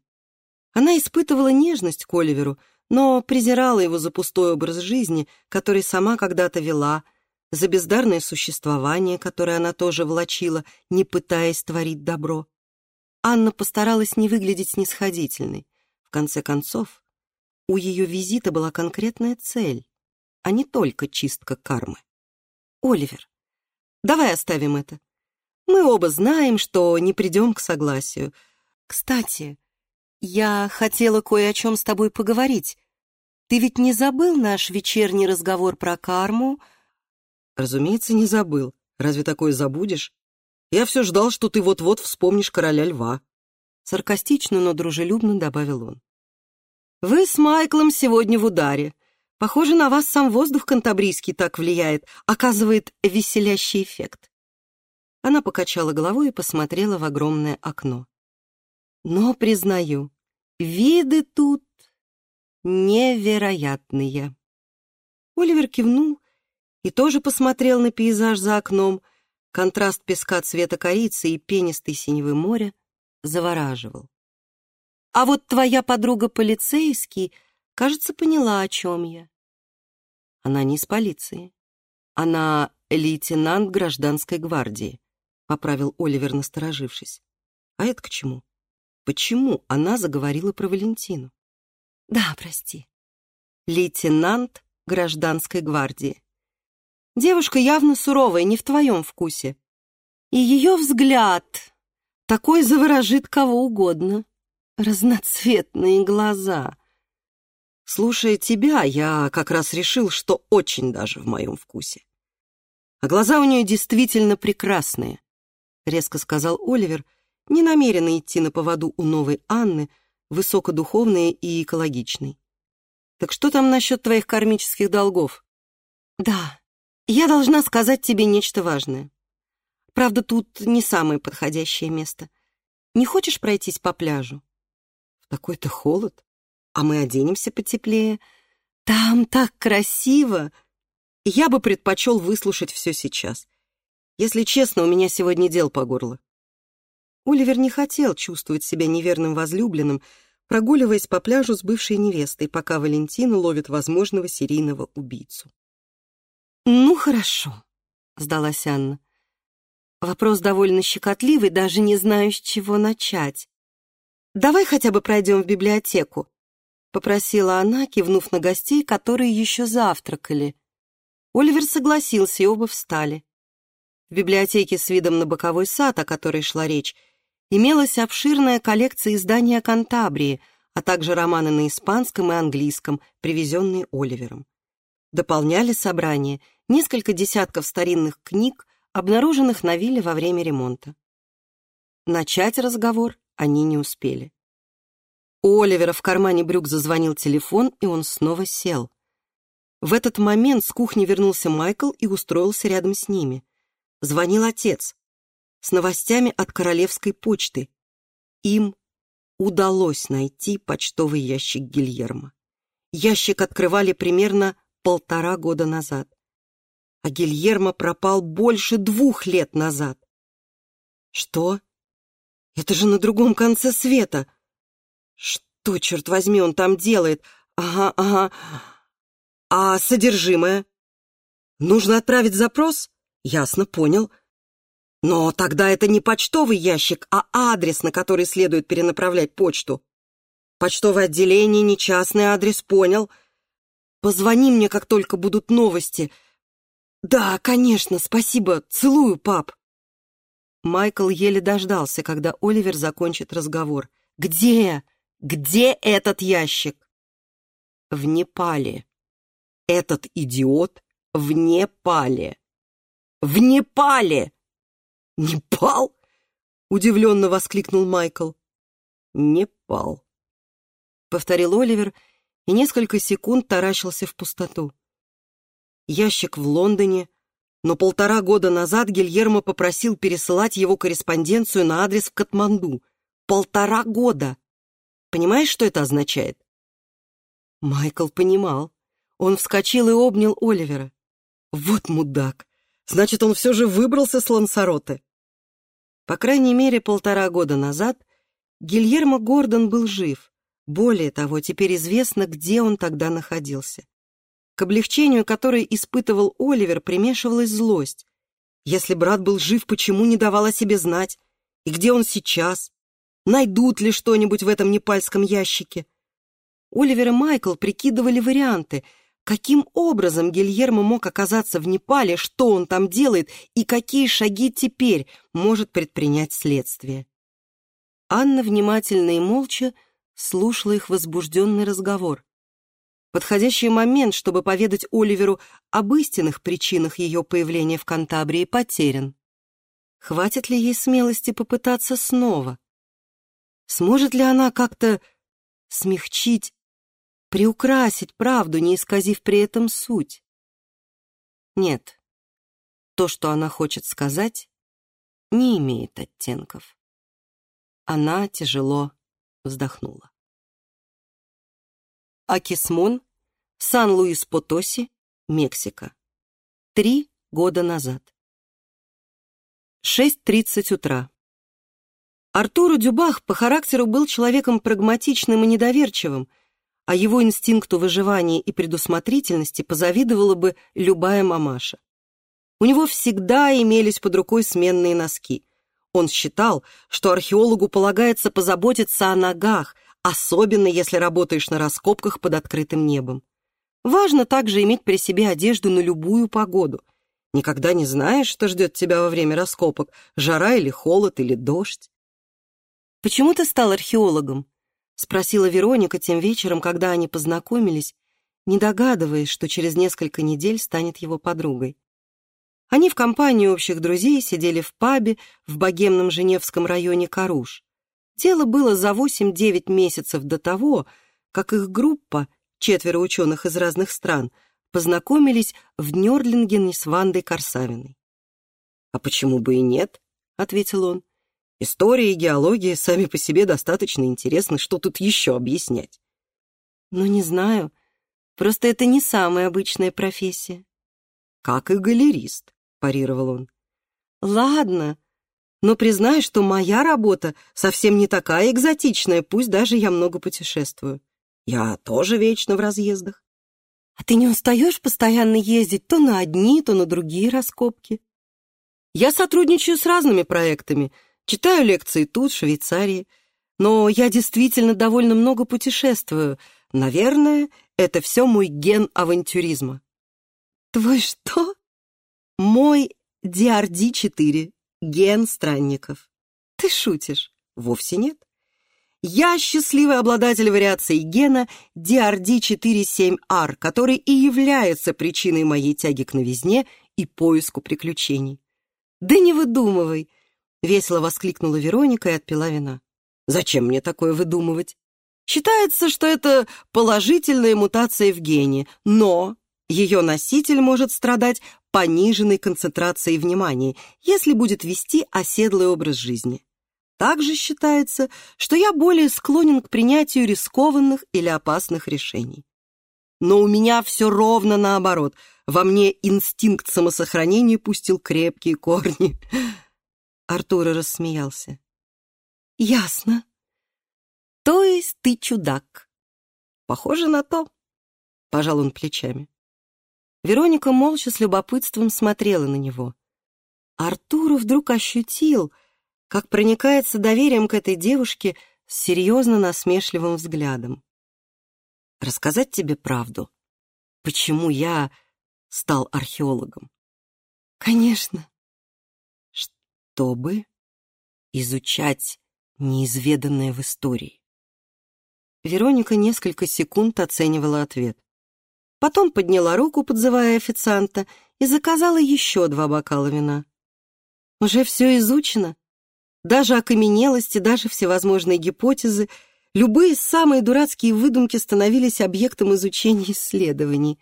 Она испытывала нежность к Оливеру, но презирала его за пустой образ жизни, который сама когда-то вела, за бездарное существование, которое она тоже влачила, не пытаясь творить добро. Анна постаралась не выглядеть снисходительной. В конце концов, у ее визита была конкретная цель, а не только чистка кармы. «Оливер, давай оставим это. Мы оба знаем, что не придем к согласию. Кстати, я хотела кое о чем с тобой поговорить. Ты ведь не забыл наш вечерний разговор про карму?» «Разумеется, не забыл. Разве такое забудешь?» Я все ждал, что ты вот-вот вспомнишь короля льва. Саркастично, но дружелюбно добавил он. Вы с Майклом сегодня в ударе. Похоже, на вас сам воздух кантабрийский так влияет, оказывает веселящий эффект. Она покачала головой и посмотрела в огромное окно. Но, признаю, виды тут невероятные. Оливер кивнул и тоже посмотрел на пейзаж за окном, Контраст песка цвета корицы и пенистой синевы моря завораживал. А вот твоя подруга полицейский, кажется, поняла, о чем я. Она не из полиции. Она лейтенант гражданской гвардии, поправил Оливер, насторожившись. А это к чему? Почему она заговорила про Валентину? Да, прости. Лейтенант гражданской гвардии. Девушка явно суровая, не в твоем вкусе. И ее взгляд такой заворожит кого угодно. Разноцветные глаза. Слушая тебя, я как раз решил, что очень даже в моем вкусе. А глаза у нее действительно прекрасные, — резко сказал Оливер, не намеренный идти на поводу у новой Анны, высокодуховной и экологичной. Так что там насчет твоих кармических долгов? Да, я должна сказать тебе нечто важное. Правда, тут не самое подходящее место. Не хочешь пройтись по пляжу? В такой-то холод, а мы оденемся потеплее. Там так красиво. Я бы предпочел выслушать все сейчас. Если честно, у меня сегодня дел по горло. Оливер не хотел чувствовать себя неверным возлюбленным, прогуливаясь по пляжу с бывшей невестой, пока Валентина ловит возможного серийного убийцу. «Ну, хорошо», — сдалась Анна. «Вопрос довольно щекотливый, даже не знаю, с чего начать. Давай хотя бы пройдем в библиотеку», — попросила она, кивнув на гостей, которые еще завтракали. Оливер согласился, и оба встали. В библиотеке с видом на боковой сад, о которой шла речь, имелась обширная коллекция изданий о Кантабрии, а также романы на испанском и английском, привезенные Оливером. Дополняли собрание несколько десятков старинных книг, обнаруженных на вилле во время ремонта. Начать разговор они не успели. У Оливера в кармане брюк зазвонил телефон, и он снова сел. В этот момент с кухни вернулся Майкл и устроился рядом с ними. Звонил отец с новостями от королевской почты. Им удалось найти почтовый ящик Гильермо. Ящик открывали примерно полтора года назад. А Гильермо пропал больше двух лет назад. Что? Это же на другом конце света. Что, черт возьми, он там делает? Ага, ага. А содержимое? Нужно отправить запрос? Ясно, понял. Но тогда это не почтовый ящик, а адрес, на который следует перенаправлять почту. Почтовое отделение, не частный адрес, понял. Позвони мне, как только будут новости. Да, конечно, спасибо. Целую, пап. Майкл еле дождался, когда Оливер закончит разговор. «Где? Где этот ящик?» «В Непале. Этот идиот в Непале. В Непале!» «Непал?» — удивленно воскликнул Майкл. «Непал», — повторил Оливер и несколько секунд таращился в пустоту. Ящик в Лондоне, но полтора года назад Гильермо попросил пересылать его корреспонденцию на адрес в Катманду. Полтора года! Понимаешь, что это означает? Майкл понимал. Он вскочил и обнял Оливера. Вот мудак! Значит, он все же выбрался с Лансароты. По крайней мере, полтора года назад Гильермо Гордон был жив. Более того, теперь известно, где он тогда находился. К облегчению, которое испытывал Оливер, примешивалась злость. Если брат был жив, почему не давал о себе знать? И где он сейчас? Найдут ли что-нибудь в этом непальском ящике? Оливер и Майкл прикидывали варианты. Каким образом Гильермо мог оказаться в Непале, что он там делает и какие шаги теперь может предпринять следствие? Анна внимательно и молча слушала их возбужденный разговор. Подходящий момент, чтобы поведать Оливеру об истинных причинах ее появления в Кантабрии, потерян. Хватит ли ей смелости попытаться снова? Сможет ли она как-то смягчить, приукрасить правду, не исказив при этом суть? Нет, то, что она хочет сказать, не имеет оттенков. Она тяжело вздохнула. Акисмон, Сан-Луис-Потоси, Мексика. Три года назад. 6.30 утра. Артуру Дюбах по характеру был человеком прагматичным и недоверчивым, а его инстинкту выживания и предусмотрительности позавидовала бы любая мамаша. У него всегда имелись под рукой сменные носки. Он считал, что археологу полагается позаботиться о ногах, особенно если работаешь на раскопках под открытым небом. Важно также иметь при себе одежду на любую погоду. Никогда не знаешь, что ждет тебя во время раскопок, жара или холод, или дождь. «Почему ты стал археологом?» — спросила Вероника тем вечером, когда они познакомились, не догадываясь, что через несколько недель станет его подругой. Они в компании общих друзей сидели в пабе в богемном женевском районе Каруш. Дело было за 8-9 месяцев до того, как их группа, четверо ученых из разных стран, познакомились в Нёрдлингене с Вандой Корсавиной. «А почему бы и нет?» — ответил он. «История и геология сами по себе достаточно интересны, что тут еще объяснять?» «Ну, не знаю. Просто это не самая обычная профессия». «Как и галерист», — парировал он. «Ладно, но признаю, что моя работа совсем не такая экзотичная, пусть даже я много путешествую. Я тоже вечно в разъездах. А ты не устаешь постоянно ездить то на одни, то на другие раскопки? Я сотрудничаю с разными проектами, читаю лекции тут, в Швейцарии, но я действительно довольно много путешествую. Наверное, это все мой ген авантюризма. Твой что? Мой DRD-4 ген странников. Ты шутишь? Вовсе нет. Я счастливый обладатель вариации гена DRD47R, который и является причиной моей тяги к новизне и поиску приключений. «Да не выдумывай!» — весело воскликнула Вероника и отпила вина. «Зачем мне такое выдумывать? Считается, что это положительная мутация в гене, но ее носитель может страдать пониженной концентрацией внимания, если будет вести оседлый образ жизни. Также считается, что я более склонен к принятию рискованных или опасных решений. Но у меня все ровно наоборот. Во мне инстинкт самосохранения пустил крепкие корни. Артур рассмеялся. «Ясно. То есть ты чудак?» «Похоже на то», — пожал он плечами. Вероника молча с любопытством смотрела на него. Артур вдруг ощутил, как проникается доверием к этой девушке с серьезно насмешливым взглядом. «Рассказать тебе правду?» почему я стал археологом? Конечно. Чтобы изучать неизведанное в истории. Вероника несколько секунд оценивала ответ. Потом подняла руку, подзывая официанта, и заказала еще два бокала вина. Уже все изучено. Даже окаменелости, даже всевозможные гипотезы, любые самые дурацкие выдумки становились объектом изучения исследований,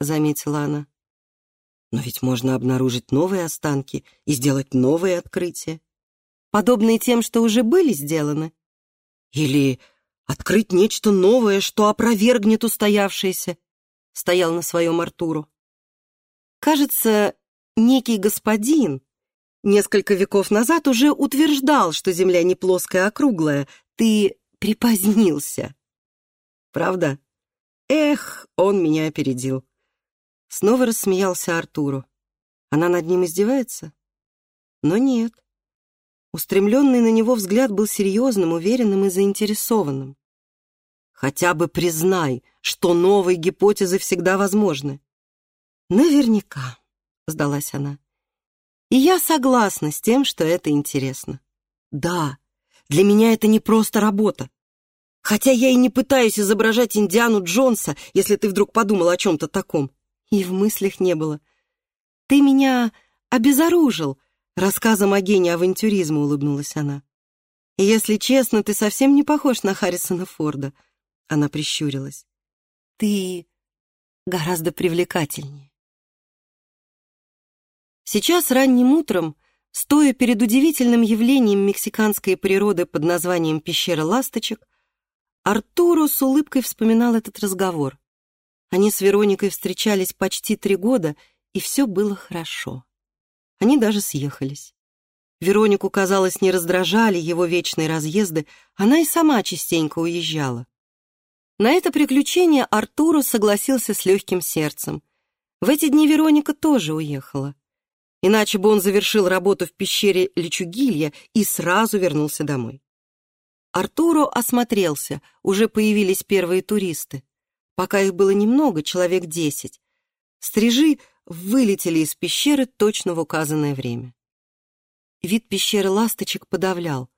заметила она. Но ведь можно обнаружить новые останки и сделать новые открытия. Подобные тем, что уже были сделаны. Или открыть нечто новое, что опровергнет устоявшееся, стоял на своем Артуру. Кажется, некий господин несколько веков назад уже утверждал, что Земля не плоская, а круглая. Ты припозднился. Правда? Эх, он меня опередил. Снова рассмеялся Артуру. Она над ним издевается? Но нет. Устремленный на него взгляд был серьезным, уверенным и заинтересованным. Хотя бы признай, что новые гипотезы всегда возможны. Наверняка, сдалась она. И я согласна с тем, что это интересно. Да, для меня это не просто работа. Хотя я и не пытаюсь изображать Индиану Джонса, если ты вдруг подумал о чем-то таком. И в мыслях не было. Ты меня обезоружил рассказом о гении авантюризма, улыбнулась она. Если честно, ты совсем не похож на Харрисона Форда. Она прищурилась. «Ты гораздо привлекательнее». Сейчас ранним утром, стоя перед удивительным явлением мексиканской природы под названием «Пещера ласточек», Артуро с улыбкой вспоминал этот разговор. Они с Вероникой встречались почти три года, и все было хорошо. Они даже съехались. Веронику, казалось, не раздражали его вечные разъезды, она и сама частенько уезжала. На это приключение Артуру согласился с легким сердцем. В эти дни Вероника тоже уехала. Иначе бы он завершил работу в пещере Личугилья и сразу вернулся домой. Артуру осмотрелся, уже появились первые туристы. Пока их было немного, человек десять. Стрижи вылетели из пещеры точно в указанное время. Вид пещеры ласточек подавлял,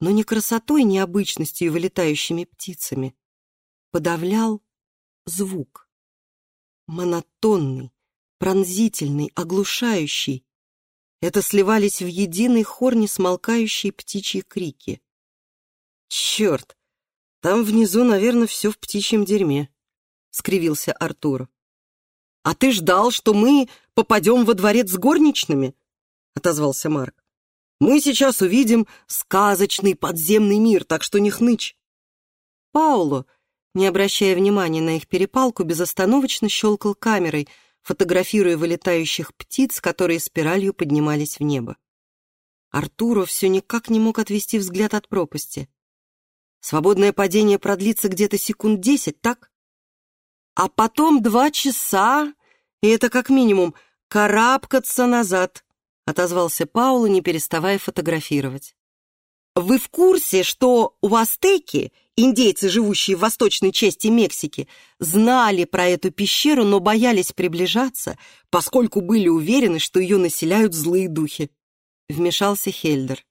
но не красотой, не обычностью и вылетающими птицами подавлял звук. Монотонный, пронзительный, оглушающий. Это сливались в единый хор несмолкающие птичьи крики. «Черт! Там внизу, наверное, все в птичьем дерьме», — скривился Артур. «А ты ждал, что мы попадем во дворец с горничными?» — отозвался Марк. «Мы сейчас увидим сказочный подземный мир, так что не хнычь». Пауло, не обращая внимания на их перепалку, безостановочно щелкал камерой, фотографируя вылетающих птиц, которые спиралью поднимались в небо. Артуро все никак не мог отвести взгляд от пропасти. Свободное падение продлится где-то секунд десять, так? А потом два часа, и это как минимум карабкаться назад, отозвался Паула, не переставая фотографировать. Вы в курсе, что у Астеки Индейцы, живущие в восточной части Мексики, знали про эту пещеру, но боялись приближаться, поскольку были уверены, что ее населяют злые духи. Вмешался Хельдер.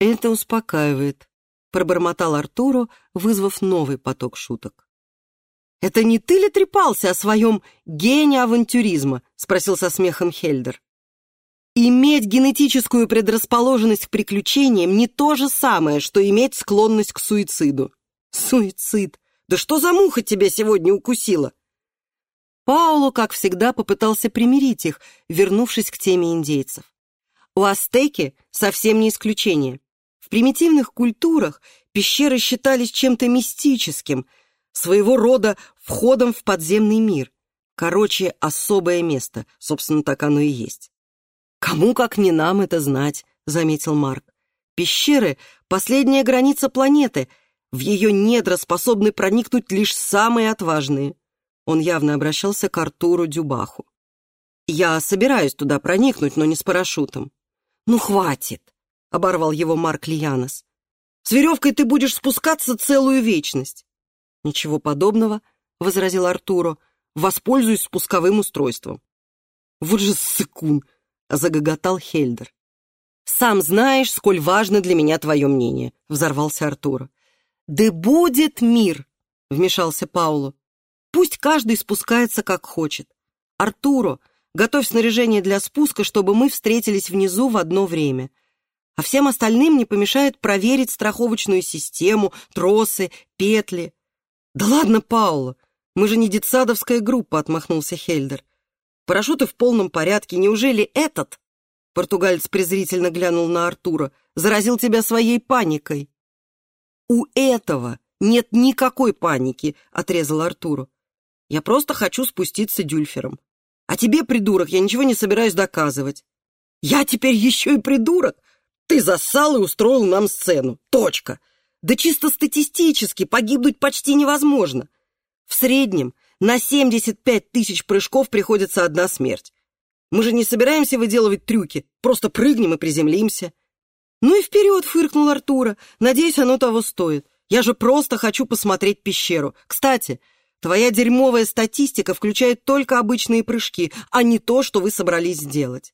«Это успокаивает», — пробормотал Артуру, вызвав новый поток шуток. «Это не ты ли трепался о своем гении авантюризма?» — спросил со смехом Хельдер. Иметь генетическую предрасположенность к приключениям не то же самое, что иметь склонность к суициду. Суицид? Да что за муха тебя сегодня укусила? Пауло, как всегда, попытался примирить их, вернувшись к теме индейцев. У астеки совсем не исключение. В примитивных культурах пещеры считались чем-то мистическим, своего рода входом в подземный мир. Короче, особое место, собственно, так оно и есть. «Кому, как не нам, это знать», — заметил Марк. «Пещеры — последняя граница планеты. В ее недра способны проникнуть лишь самые отважные». Он явно обращался к Артуру Дюбаху. «Я собираюсь туда проникнуть, но не с парашютом». «Ну, хватит», — оборвал его Марк Лиянос. «С веревкой ты будешь спускаться целую вечность». «Ничего подобного», — возразил Артуру. воспользуюсь спусковым устройством. Вот же сыкун, загоготал Хельдер. «Сам знаешь, сколь важно для меня твое мнение», — взорвался Артур. «Да будет мир!» — вмешался Пауло. «Пусть каждый спускается как хочет. Артуро, готовь снаряжение для спуска, чтобы мы встретились внизу в одно время. А всем остальным не помешает проверить страховочную систему, тросы, петли». «Да ладно, Пауло, мы же не детсадовская группа», — отмахнулся Хельдер. «Парашюты в полном порядке. Неужели этот Португалец презрительно глянул на Артура. «Заразил тебя своей паникой». «У этого нет никакой паники», — отрезал Артуру. «Я просто хочу спуститься дюльфером. А тебе, придурок, я ничего не собираюсь доказывать». «Я теперь еще и придурок? Ты зассал и устроил нам сцену. Точка. Да чисто статистически погибнуть почти невозможно. В среднем на 75 тысяч прыжков приходится одна смерть. Мы же не собираемся выделывать трюки, просто прыгнем и приземлимся. Ну и вперед, фыркнул Артура. Надеюсь, оно того стоит. Я же просто хочу посмотреть пещеру. Кстати, твоя дерьмовая статистика включает только обычные прыжки, а не то, что вы собрались сделать.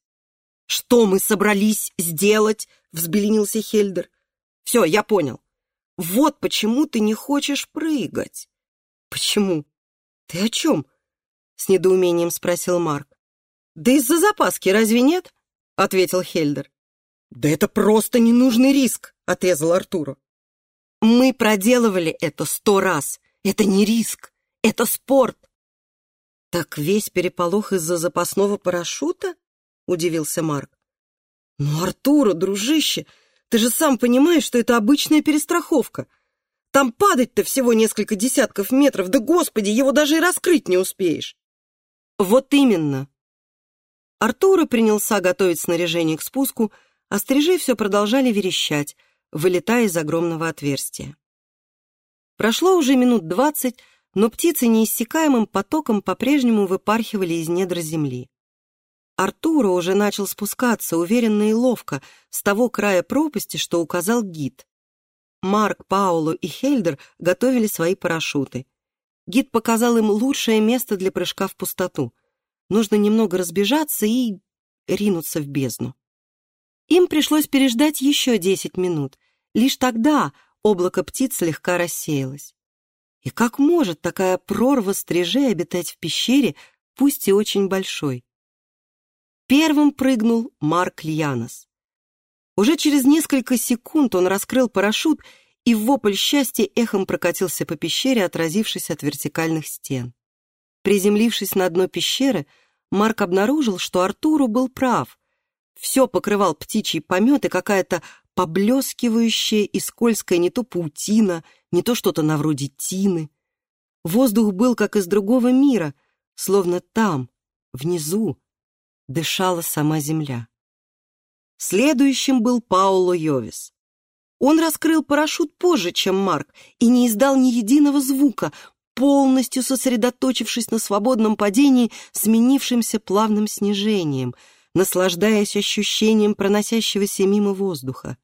Что мы собрались сделать? Взбеленился Хельдер. Все, я понял. Вот почему ты не хочешь прыгать. Почему? Ты о чем? С недоумением спросил Марк. «Да из-за запаски, разве нет?» — ответил Хельдер. «Да это просто ненужный риск», — отрезал Артуру. «Мы проделывали это сто раз. Это не риск, это спорт». «Так весь переполох из-за запасного парашюта?» — удивился Марк. «Ну, Артура, дружище, ты же сам понимаешь, что это обычная перестраховка. Там падать-то всего несколько десятков метров, да, господи, его даже и раскрыть не успеешь». «Вот именно», Артура принялся готовить снаряжение к спуску, а стрижи все продолжали верещать, вылетая из огромного отверстия. Прошло уже минут двадцать, но птицы неиссякаемым потоком по-прежнему выпархивали из недр земли. Артура уже начал спускаться уверенно и ловко с того края пропасти, что указал гид. Марк, Пауло и Хельдер готовили свои парашюты. Гид показал им лучшее место для прыжка в пустоту — Нужно немного разбежаться и ринуться в бездну. Им пришлось переждать еще десять минут. Лишь тогда облако птиц слегка рассеялось. И как может такая прорва стрижей обитать в пещере, пусть и очень большой? Первым прыгнул Марк Льянос. Уже через несколько секунд он раскрыл парашют, и вопль счастья эхом прокатился по пещере, отразившись от вертикальных стен. Приземлившись на дно пещеры, Марк обнаружил, что Артуру был прав. Все покрывал птичий помет и какая-то поблескивающая и скользкая не то паутина, не то что-то на вроде тины. Воздух был как из другого мира, словно там, внизу, дышала сама земля. Следующим был Пауло Йовис. Он раскрыл парашют позже, чем Марк, и не издал ни единого звука, полностью сосредоточившись на свободном падении, сменившимся плавным снижением, наслаждаясь ощущением проносящегося мимо воздуха.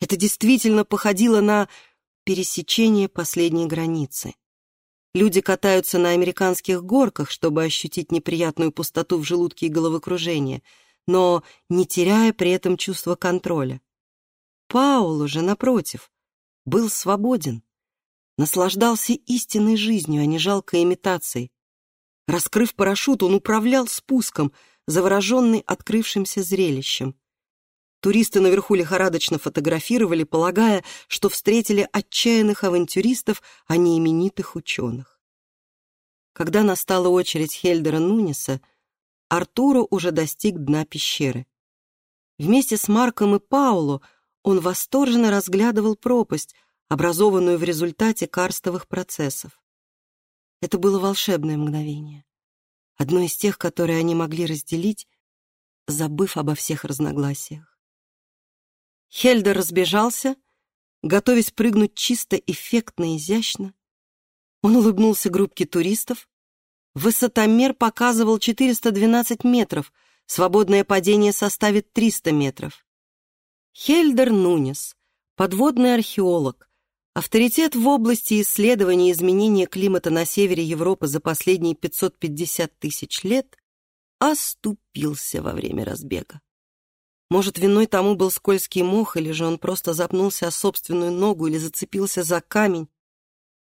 Это действительно походило на пересечение последней границы. Люди катаются на американских горках, чтобы ощутить неприятную пустоту в желудке и головокружение, но не теряя при этом чувства контроля. Пауло же, напротив, был свободен наслаждался истинной жизнью, а не жалкой имитацией. Раскрыв парашют, он управлял спуском, завороженный открывшимся зрелищем. Туристы наверху лихорадочно фотографировали, полагая, что встретили отчаянных авантюристов, а не именитых ученых. Когда настала очередь Хельдера Нуниса, Артуру уже достиг дна пещеры. Вместе с Марком и Пауло он восторженно разглядывал пропасть, образованную в результате карстовых процессов. Это было волшебное мгновение. Одно из тех, которые они могли разделить, забыв обо всех разногласиях. Хельдер разбежался, готовясь прыгнуть чисто, эффектно, изящно. Он улыбнулся группке туристов. Высотомер показывал 412 метров, свободное падение составит 300 метров. Хельдер Нунес, подводный археолог, Авторитет в области исследования изменения климата на севере Европы за последние 550 тысяч лет оступился во время разбега. Может, виной тому был скользкий мох, или же он просто запнулся о собственную ногу или зацепился за камень,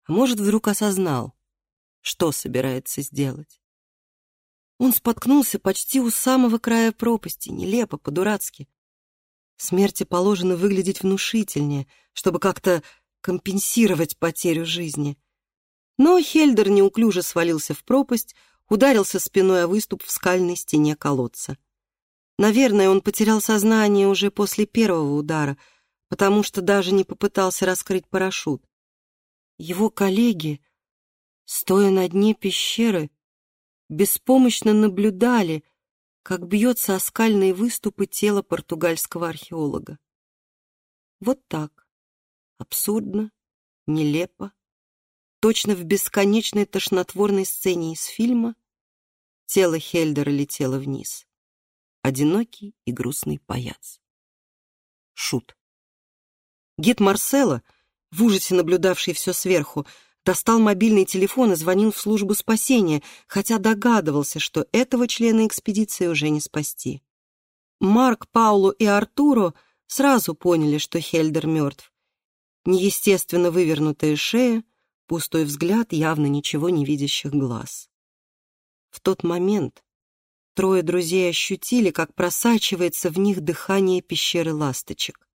а может, вдруг осознал, что собирается сделать. Он споткнулся почти у самого края пропасти, нелепо, по-дурацки. Смерти положено выглядеть внушительнее, чтобы как-то компенсировать потерю жизни. Но Хельдер неуклюже свалился в пропасть, ударился спиной о выступ в скальной стене колодца. Наверное, он потерял сознание уже после первого удара, потому что даже не попытался раскрыть парашют. Его коллеги, стоя на дне пещеры, беспомощно наблюдали, как бьется о скальные выступы тело португальского археолога. Вот так Абсурдно, нелепо, точно в бесконечной тошнотворной сцене из фильма тело Хельдера летело вниз. Одинокий и грустный паяц. Шут. Гид Марсела, в ужасе наблюдавший все сверху, достал мобильный телефон и звонил в службу спасения, хотя догадывался, что этого члена экспедиции уже не спасти. Марк, Паулу и Артуро сразу поняли, что Хельдер мертв, неестественно вывернутая шея, пустой взгляд явно ничего не видящих глаз. В тот момент трое друзей ощутили, как просачивается в них дыхание пещеры ласточек.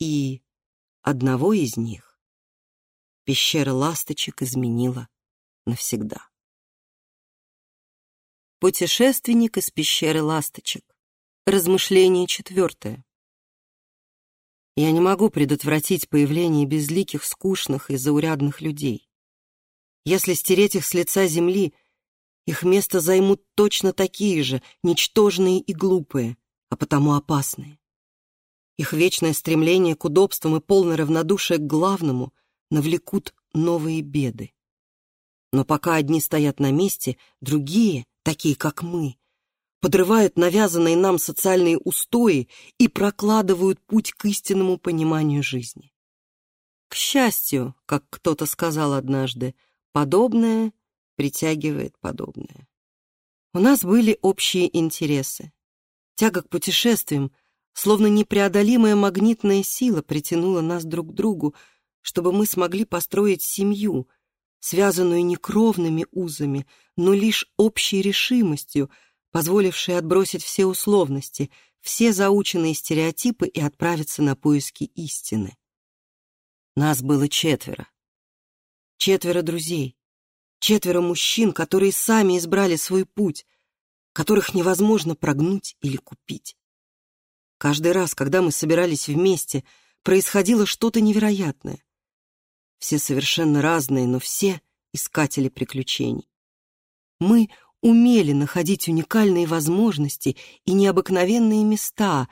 И одного из них пещера ласточек изменила навсегда. Путешественник из пещеры ласточек. Размышление четвертое. Я не могу предотвратить появление безликих, скучных и заурядных людей. Если стереть их с лица земли, их место займут точно такие же, ничтожные и глупые, а потому опасные. Их вечное стремление к удобствам и полное равнодушие к главному навлекут новые беды. Но пока одни стоят на месте, другие, такие как мы, подрывают навязанные нам социальные устои и прокладывают путь к истинному пониманию жизни. К счастью, как кто-то сказал однажды, подобное притягивает подобное. У нас были общие интересы. Тяга к путешествиям, словно непреодолимая магнитная сила, притянула нас друг к другу, чтобы мы смогли построить семью, связанную не кровными узами, но лишь общей решимостью — позволивший отбросить все условности, все заученные стереотипы и отправиться на поиски истины. Нас было четверо. Четверо друзей. Четверо мужчин, которые сами избрали свой путь, которых невозможно прогнуть или купить. Каждый раз, когда мы собирались вместе, происходило что-то невероятное. Все совершенно разные, но все искатели приключений. Мы умели находить уникальные возможности и необыкновенные места,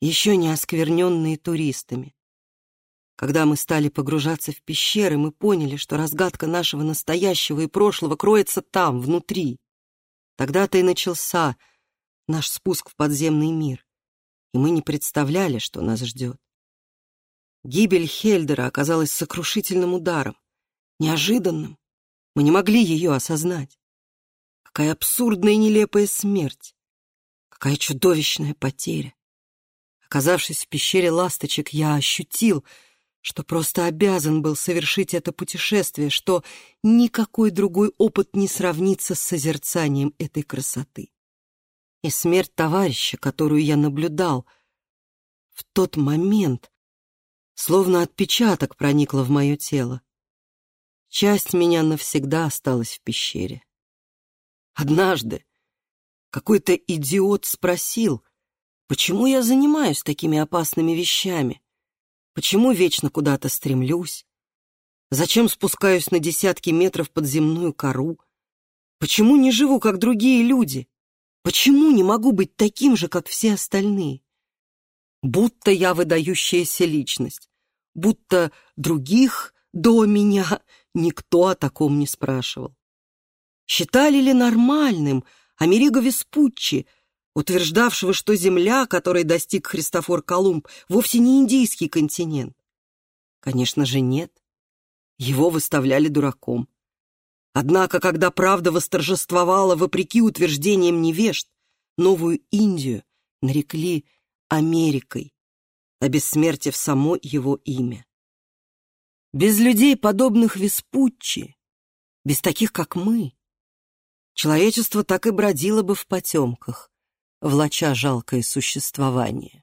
еще не оскверненные туристами. Когда мы стали погружаться в пещеры, мы поняли, что разгадка нашего настоящего и прошлого кроется там, внутри. Тогда-то и начался наш спуск в подземный мир, и мы не представляли, что нас ждет. Гибель Хельдера оказалась сокрушительным ударом, неожиданным. Мы не могли ее осознать. Какая абсурдная и нелепая смерть! Какая чудовищная потеря! Оказавшись в пещере ласточек, я ощутил, что просто обязан был совершить это путешествие, что никакой другой опыт не сравнится с созерцанием этой красоты. И смерть товарища, которую я наблюдал, в тот момент словно отпечаток проникла в мое тело. Часть меня навсегда осталась в пещере. Однажды какой-то идиот спросил, почему я занимаюсь такими опасными вещами, почему вечно куда-то стремлюсь, зачем спускаюсь на десятки метров под земную кору, почему не живу, как другие люди, почему не могу быть таким же, как все остальные. Будто я выдающаяся личность, будто других до меня никто о таком не спрашивал. Считали ли нормальным Америго Веспуччи, утверждавшего, что Земля, которой достиг Христофор Колумб, вовсе не индийский континент? Конечно же, нет. Его выставляли дураком. Однако, когда правда восторжествовала вопреки утверждениям невежд, Новую Индию нарекли Америкой, обессмертив само его имя. Без людей, подобных Веспуччи, без таких, как мы, человечество так и бродило бы в потемках, влача жалкое существование.